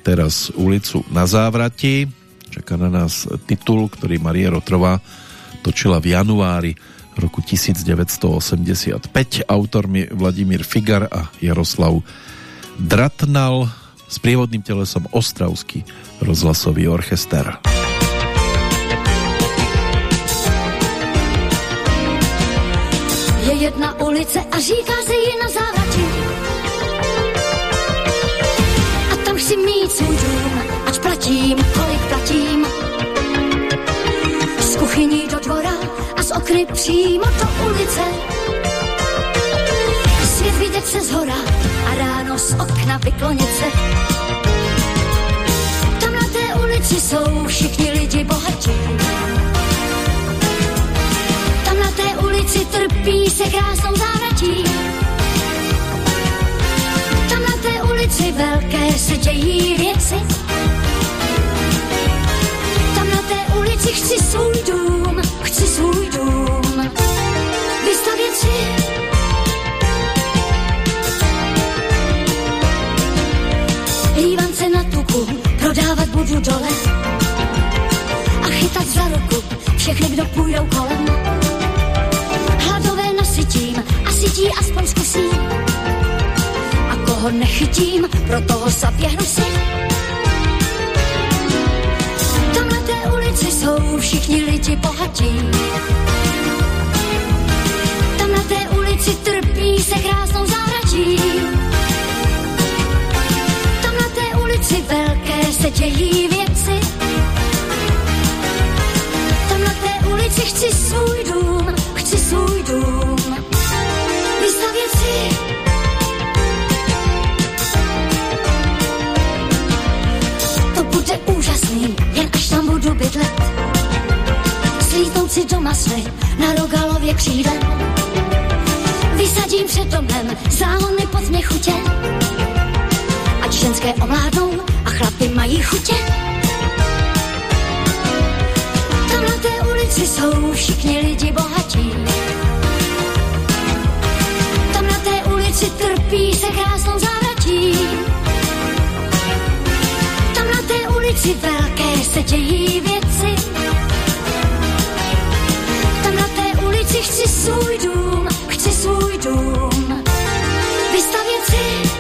teraz ulicu na závrati. Čaká na nás titul, ktorý Marie Rotrová točila v januári roku 1985. Autormi Vladimír Figar a Jaroslav Dratnal s prievodným telesom Ostravský rozhlasový orchester. Ulice a říká se jí na závratí. A tam chci mít svůj dům, ať platím, kolik platím. Z kuchyní do dvora a z okny přímo do ulice. Svět vidět se z hora a ráno z okna vyklonit se. Tam na té ulici jsou všichni lidi bohatí ulici trpí se krásnou závratí. Tam na té ulici velké se dějí věci. Tam na té ulici chci svůj dům, chci svůj dům vystavět si. Lívance na tuku, prodávat budu dole a chytat za ruku všechny, kdo půjdou kolem chytí, aspoň zkusím. A koho nechytím, pro toho zaběhnu si. Tam na té ulici jsou všichni lidi bohatí. Tam na té ulici trpí se krásnou závračí. Tam na té ulici velké se dějí věci. Tam na té ulici chci svůj dům, chci svůj dům. Si doma sny na rogalově křídle. Vysadím před domem záhony pod chutě. Ať ženské omládnou a chlapy mají chutě. Tam na té ulici jsou všichni lidi bohatí. Na té ulici trpí se krásnou závratí ulici velké se dějí věci. Tam na té ulici chci svůj dům, chci svůj dům vystavět si.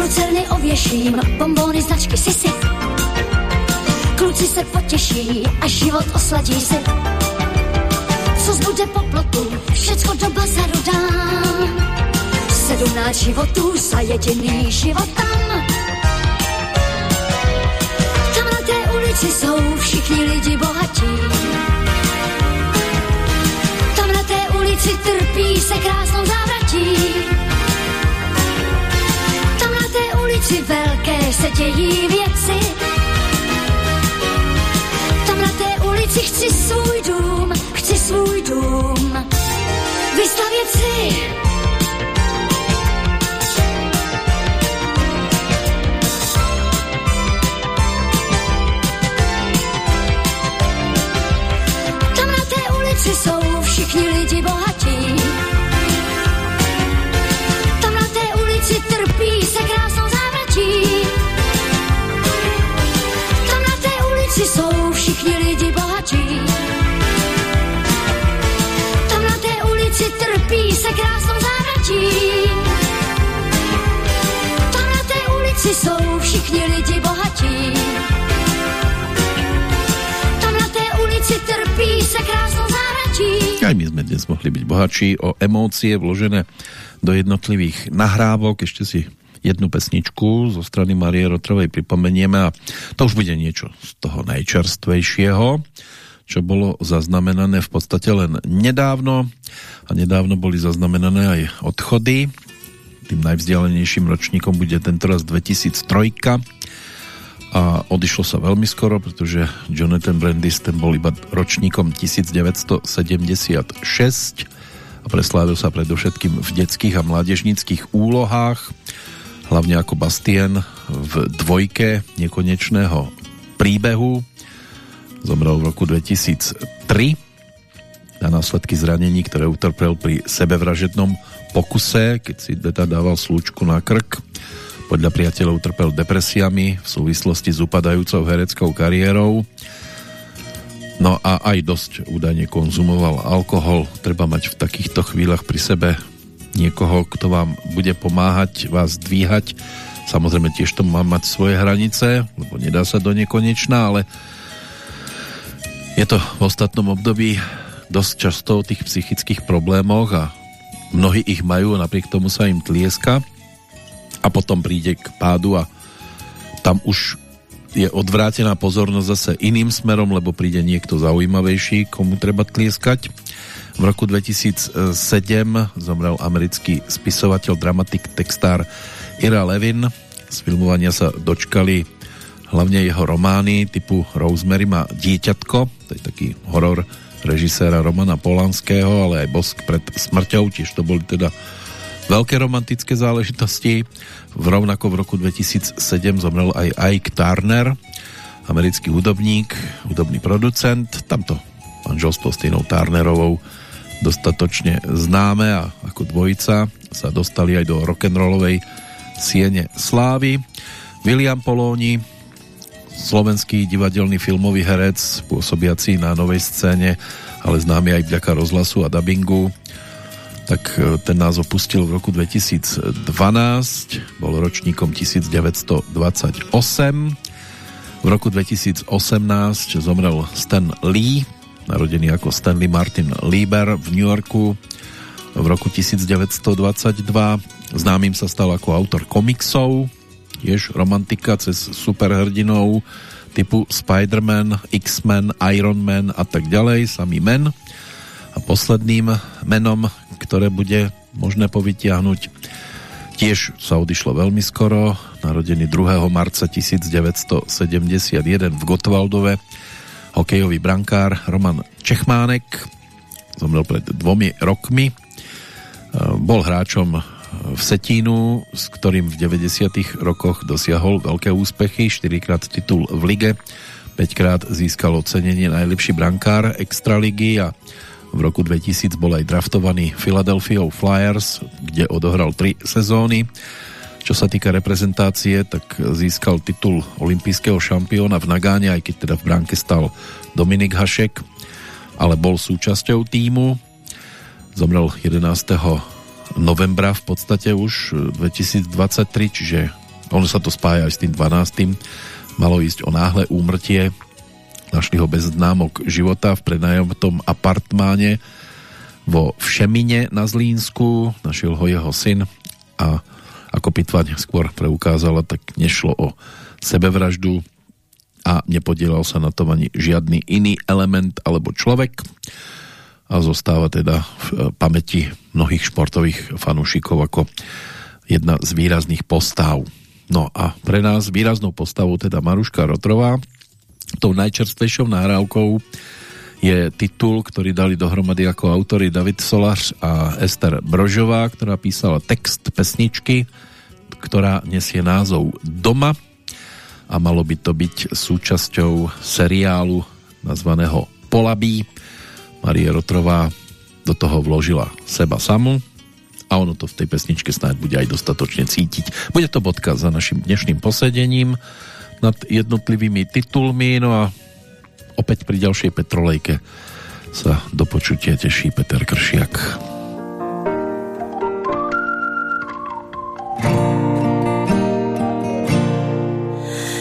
Lucerny ověším, bombóny značky si. Kluci se potěší a život osladí si. Co zbude po plotu, všecko do bazaru dám sedmnáct životů za jediný život tam. Tam na té ulici jsou všichni lidi bohatí. Tam na té ulici trpí se krásnou závratí. Tam na té ulici velké se dějí věci. Tam na té ulici chci svůj dům, chci svůj dům vystavět si. ulici jsou všichni lidi bohatí. jsou všichni lidi bohatí. Tam na té ulici trpí se krásnou záračí. Aj my jsme dnes mohli být bohatší o emócie vložené do jednotlivých nahrávok. Ještě si jednu pesničku zo strany Marie Rotrovej pripomenieme a to už bude niečo z toho najčerstvejšieho čo bolo zaznamenané v podstate len nedávno a nedávno boli zaznamenané aj odchody tým najvzdialenejším ročníkom bude tentoraz 2003 a odišlo sa veľmi skoro, pretože Jonathan Brandis ten bol iba ročníkom 1976 a preslávil sa predovšetkým v detských a mládežnických úlohách, hlavne ako Bastien v dvojke nekonečného príbehu. Zomrel v roku 2003 na následky zranení, ktoré utrpel pri sebevražednom pokuse, keď si Deta dával slúčku na krk podľa priateľov trpel depresiami v súvislosti s upadajúcou hereckou kariérou. No a aj dosť údajne konzumoval alkohol. Treba mať v takýchto chvíľach pri sebe niekoho, kto vám bude pomáhať vás dvíhať. Samozrejme tiež to má mať svoje hranice, lebo nedá sa do nekonečná, ale je to v ostatnom období dosť často o tých psychických problémoch a mnohí ich majú napriek tomu sa im tlieska a potom príde k pádu a tam už je odvrátená pozornosť zase iným smerom, lebo príde niekto zaujímavejší, komu treba tlieskať. V roku 2007 zomrel americký spisovateľ, dramatik, textár Ira Levin. Z filmovania sa dočkali hlavne jeho romány typu Rosemary má dieťatko, to je taký horor režiséra Romana Polanského, ale aj Bosk pred smrťou, tiež to boli teda veľké romantické záležitosti. V rovnako v roku 2007 zomrel aj Ike Turner, americký hudobník, hudobný producent. Tamto manželstvo s Tinou Turnerovou dostatočne známe a ako dvojica sa dostali aj do rock'n'rollovej siene slávy. William Polóni, slovenský divadelný filmový herec, pôsobiaci na novej scéne, ale známy aj vďaka rozhlasu a dubbingu tak e, ten nás opustil v roku 2012, bol ročníkom 1928. V roku 2018 zomrel Stan Lee, narodený ako Stanley Martin Lieber v New Yorku v roku 1922. Známym sa stal ako autor komiksov, tiež romantika cez superhrdinov typu Spider-Man, X-Men, Iron Man a tak ďalej, samý men. A posledným menom, ktoré bude možné povytiahnuť. Tiež sa odišlo veľmi skoro, narodený 2. marca 1971 v Gotwaldove, hokejový brankár Roman Čechmánek, zomrel pred dvomi rokmi, e, bol hráčom v Setínu, s ktorým v 90. rokoch dosiahol veľké úspechy, 4 krát titul v lige, 5 krát získal ocenenie najlepší brankár Extraligy a v roku 2000 bol aj draftovaný Philadelphia Flyers, kde odohral tri sezóny. Čo sa týka reprezentácie, tak získal titul olympijského šampióna v Nagáne, aj keď teda v bránke stal Dominik Hašek, ale bol súčasťou týmu. Zomrel 11. novembra v podstate už 2023, čiže ono sa to spája aj s tým 12. Malo ísť o náhle úmrtie Našli ho bez známok života v prenajomtom apartmáne vo Všemine na Zlínsku. Našiel ho jeho syn a ako pitvaň skôr preukázala, tak nešlo o sebevraždu a nepodielal sa na tom ani žiadny iný element alebo človek a zostáva teda v pamäti mnohých športových fanúšikov ako jedna z výrazných postav. No a pre nás výraznou postavou teda Maruška Rotrová, Tou najčerstvejšou náhrávkou je titul, ktorý dali dohromady ako autory David Solař a Ester Brožová, ktorá písala text pesničky, ktorá nesie názov Doma a malo by to byť súčasťou seriálu nazvaného Polabí. Marie Rotrová do toho vložila seba samu a ono to v tej pesničke snáď bude aj dostatočne cítiť. Bude to bodka za našim dnešným posedením nad jednotlivými titulmi. No a opäť pri ďalšej Petrolejke sa do počutia teší Peter Kršiak.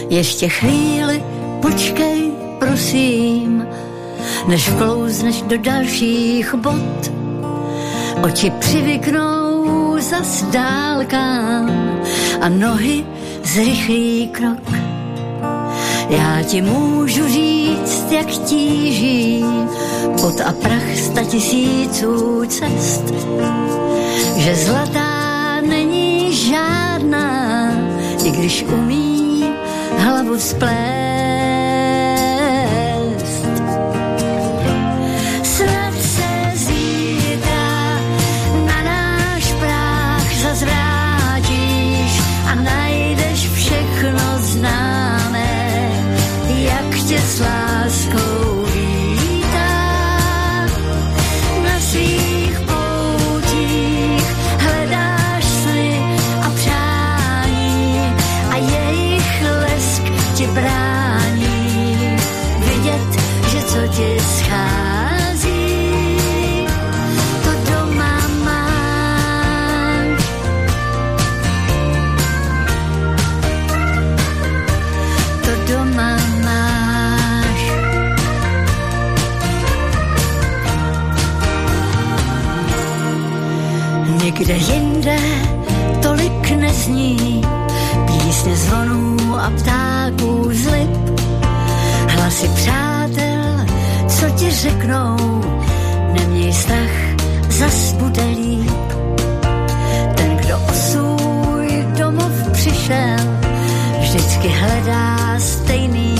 Ještě chvíli počkej, prosím, než vklouzneš do dalších bod. Oči přivyknou zas dálkám a nohy zrychlí krok. Já ti můžu říct, jak tíží pot a prach sta tisíců cest, že zlatá není žádná, i když umí hlavu splést. Řeknou, neměj strach, zas bude líp. Ten, kdo o svůj domov přišel, vždycky hledá stejný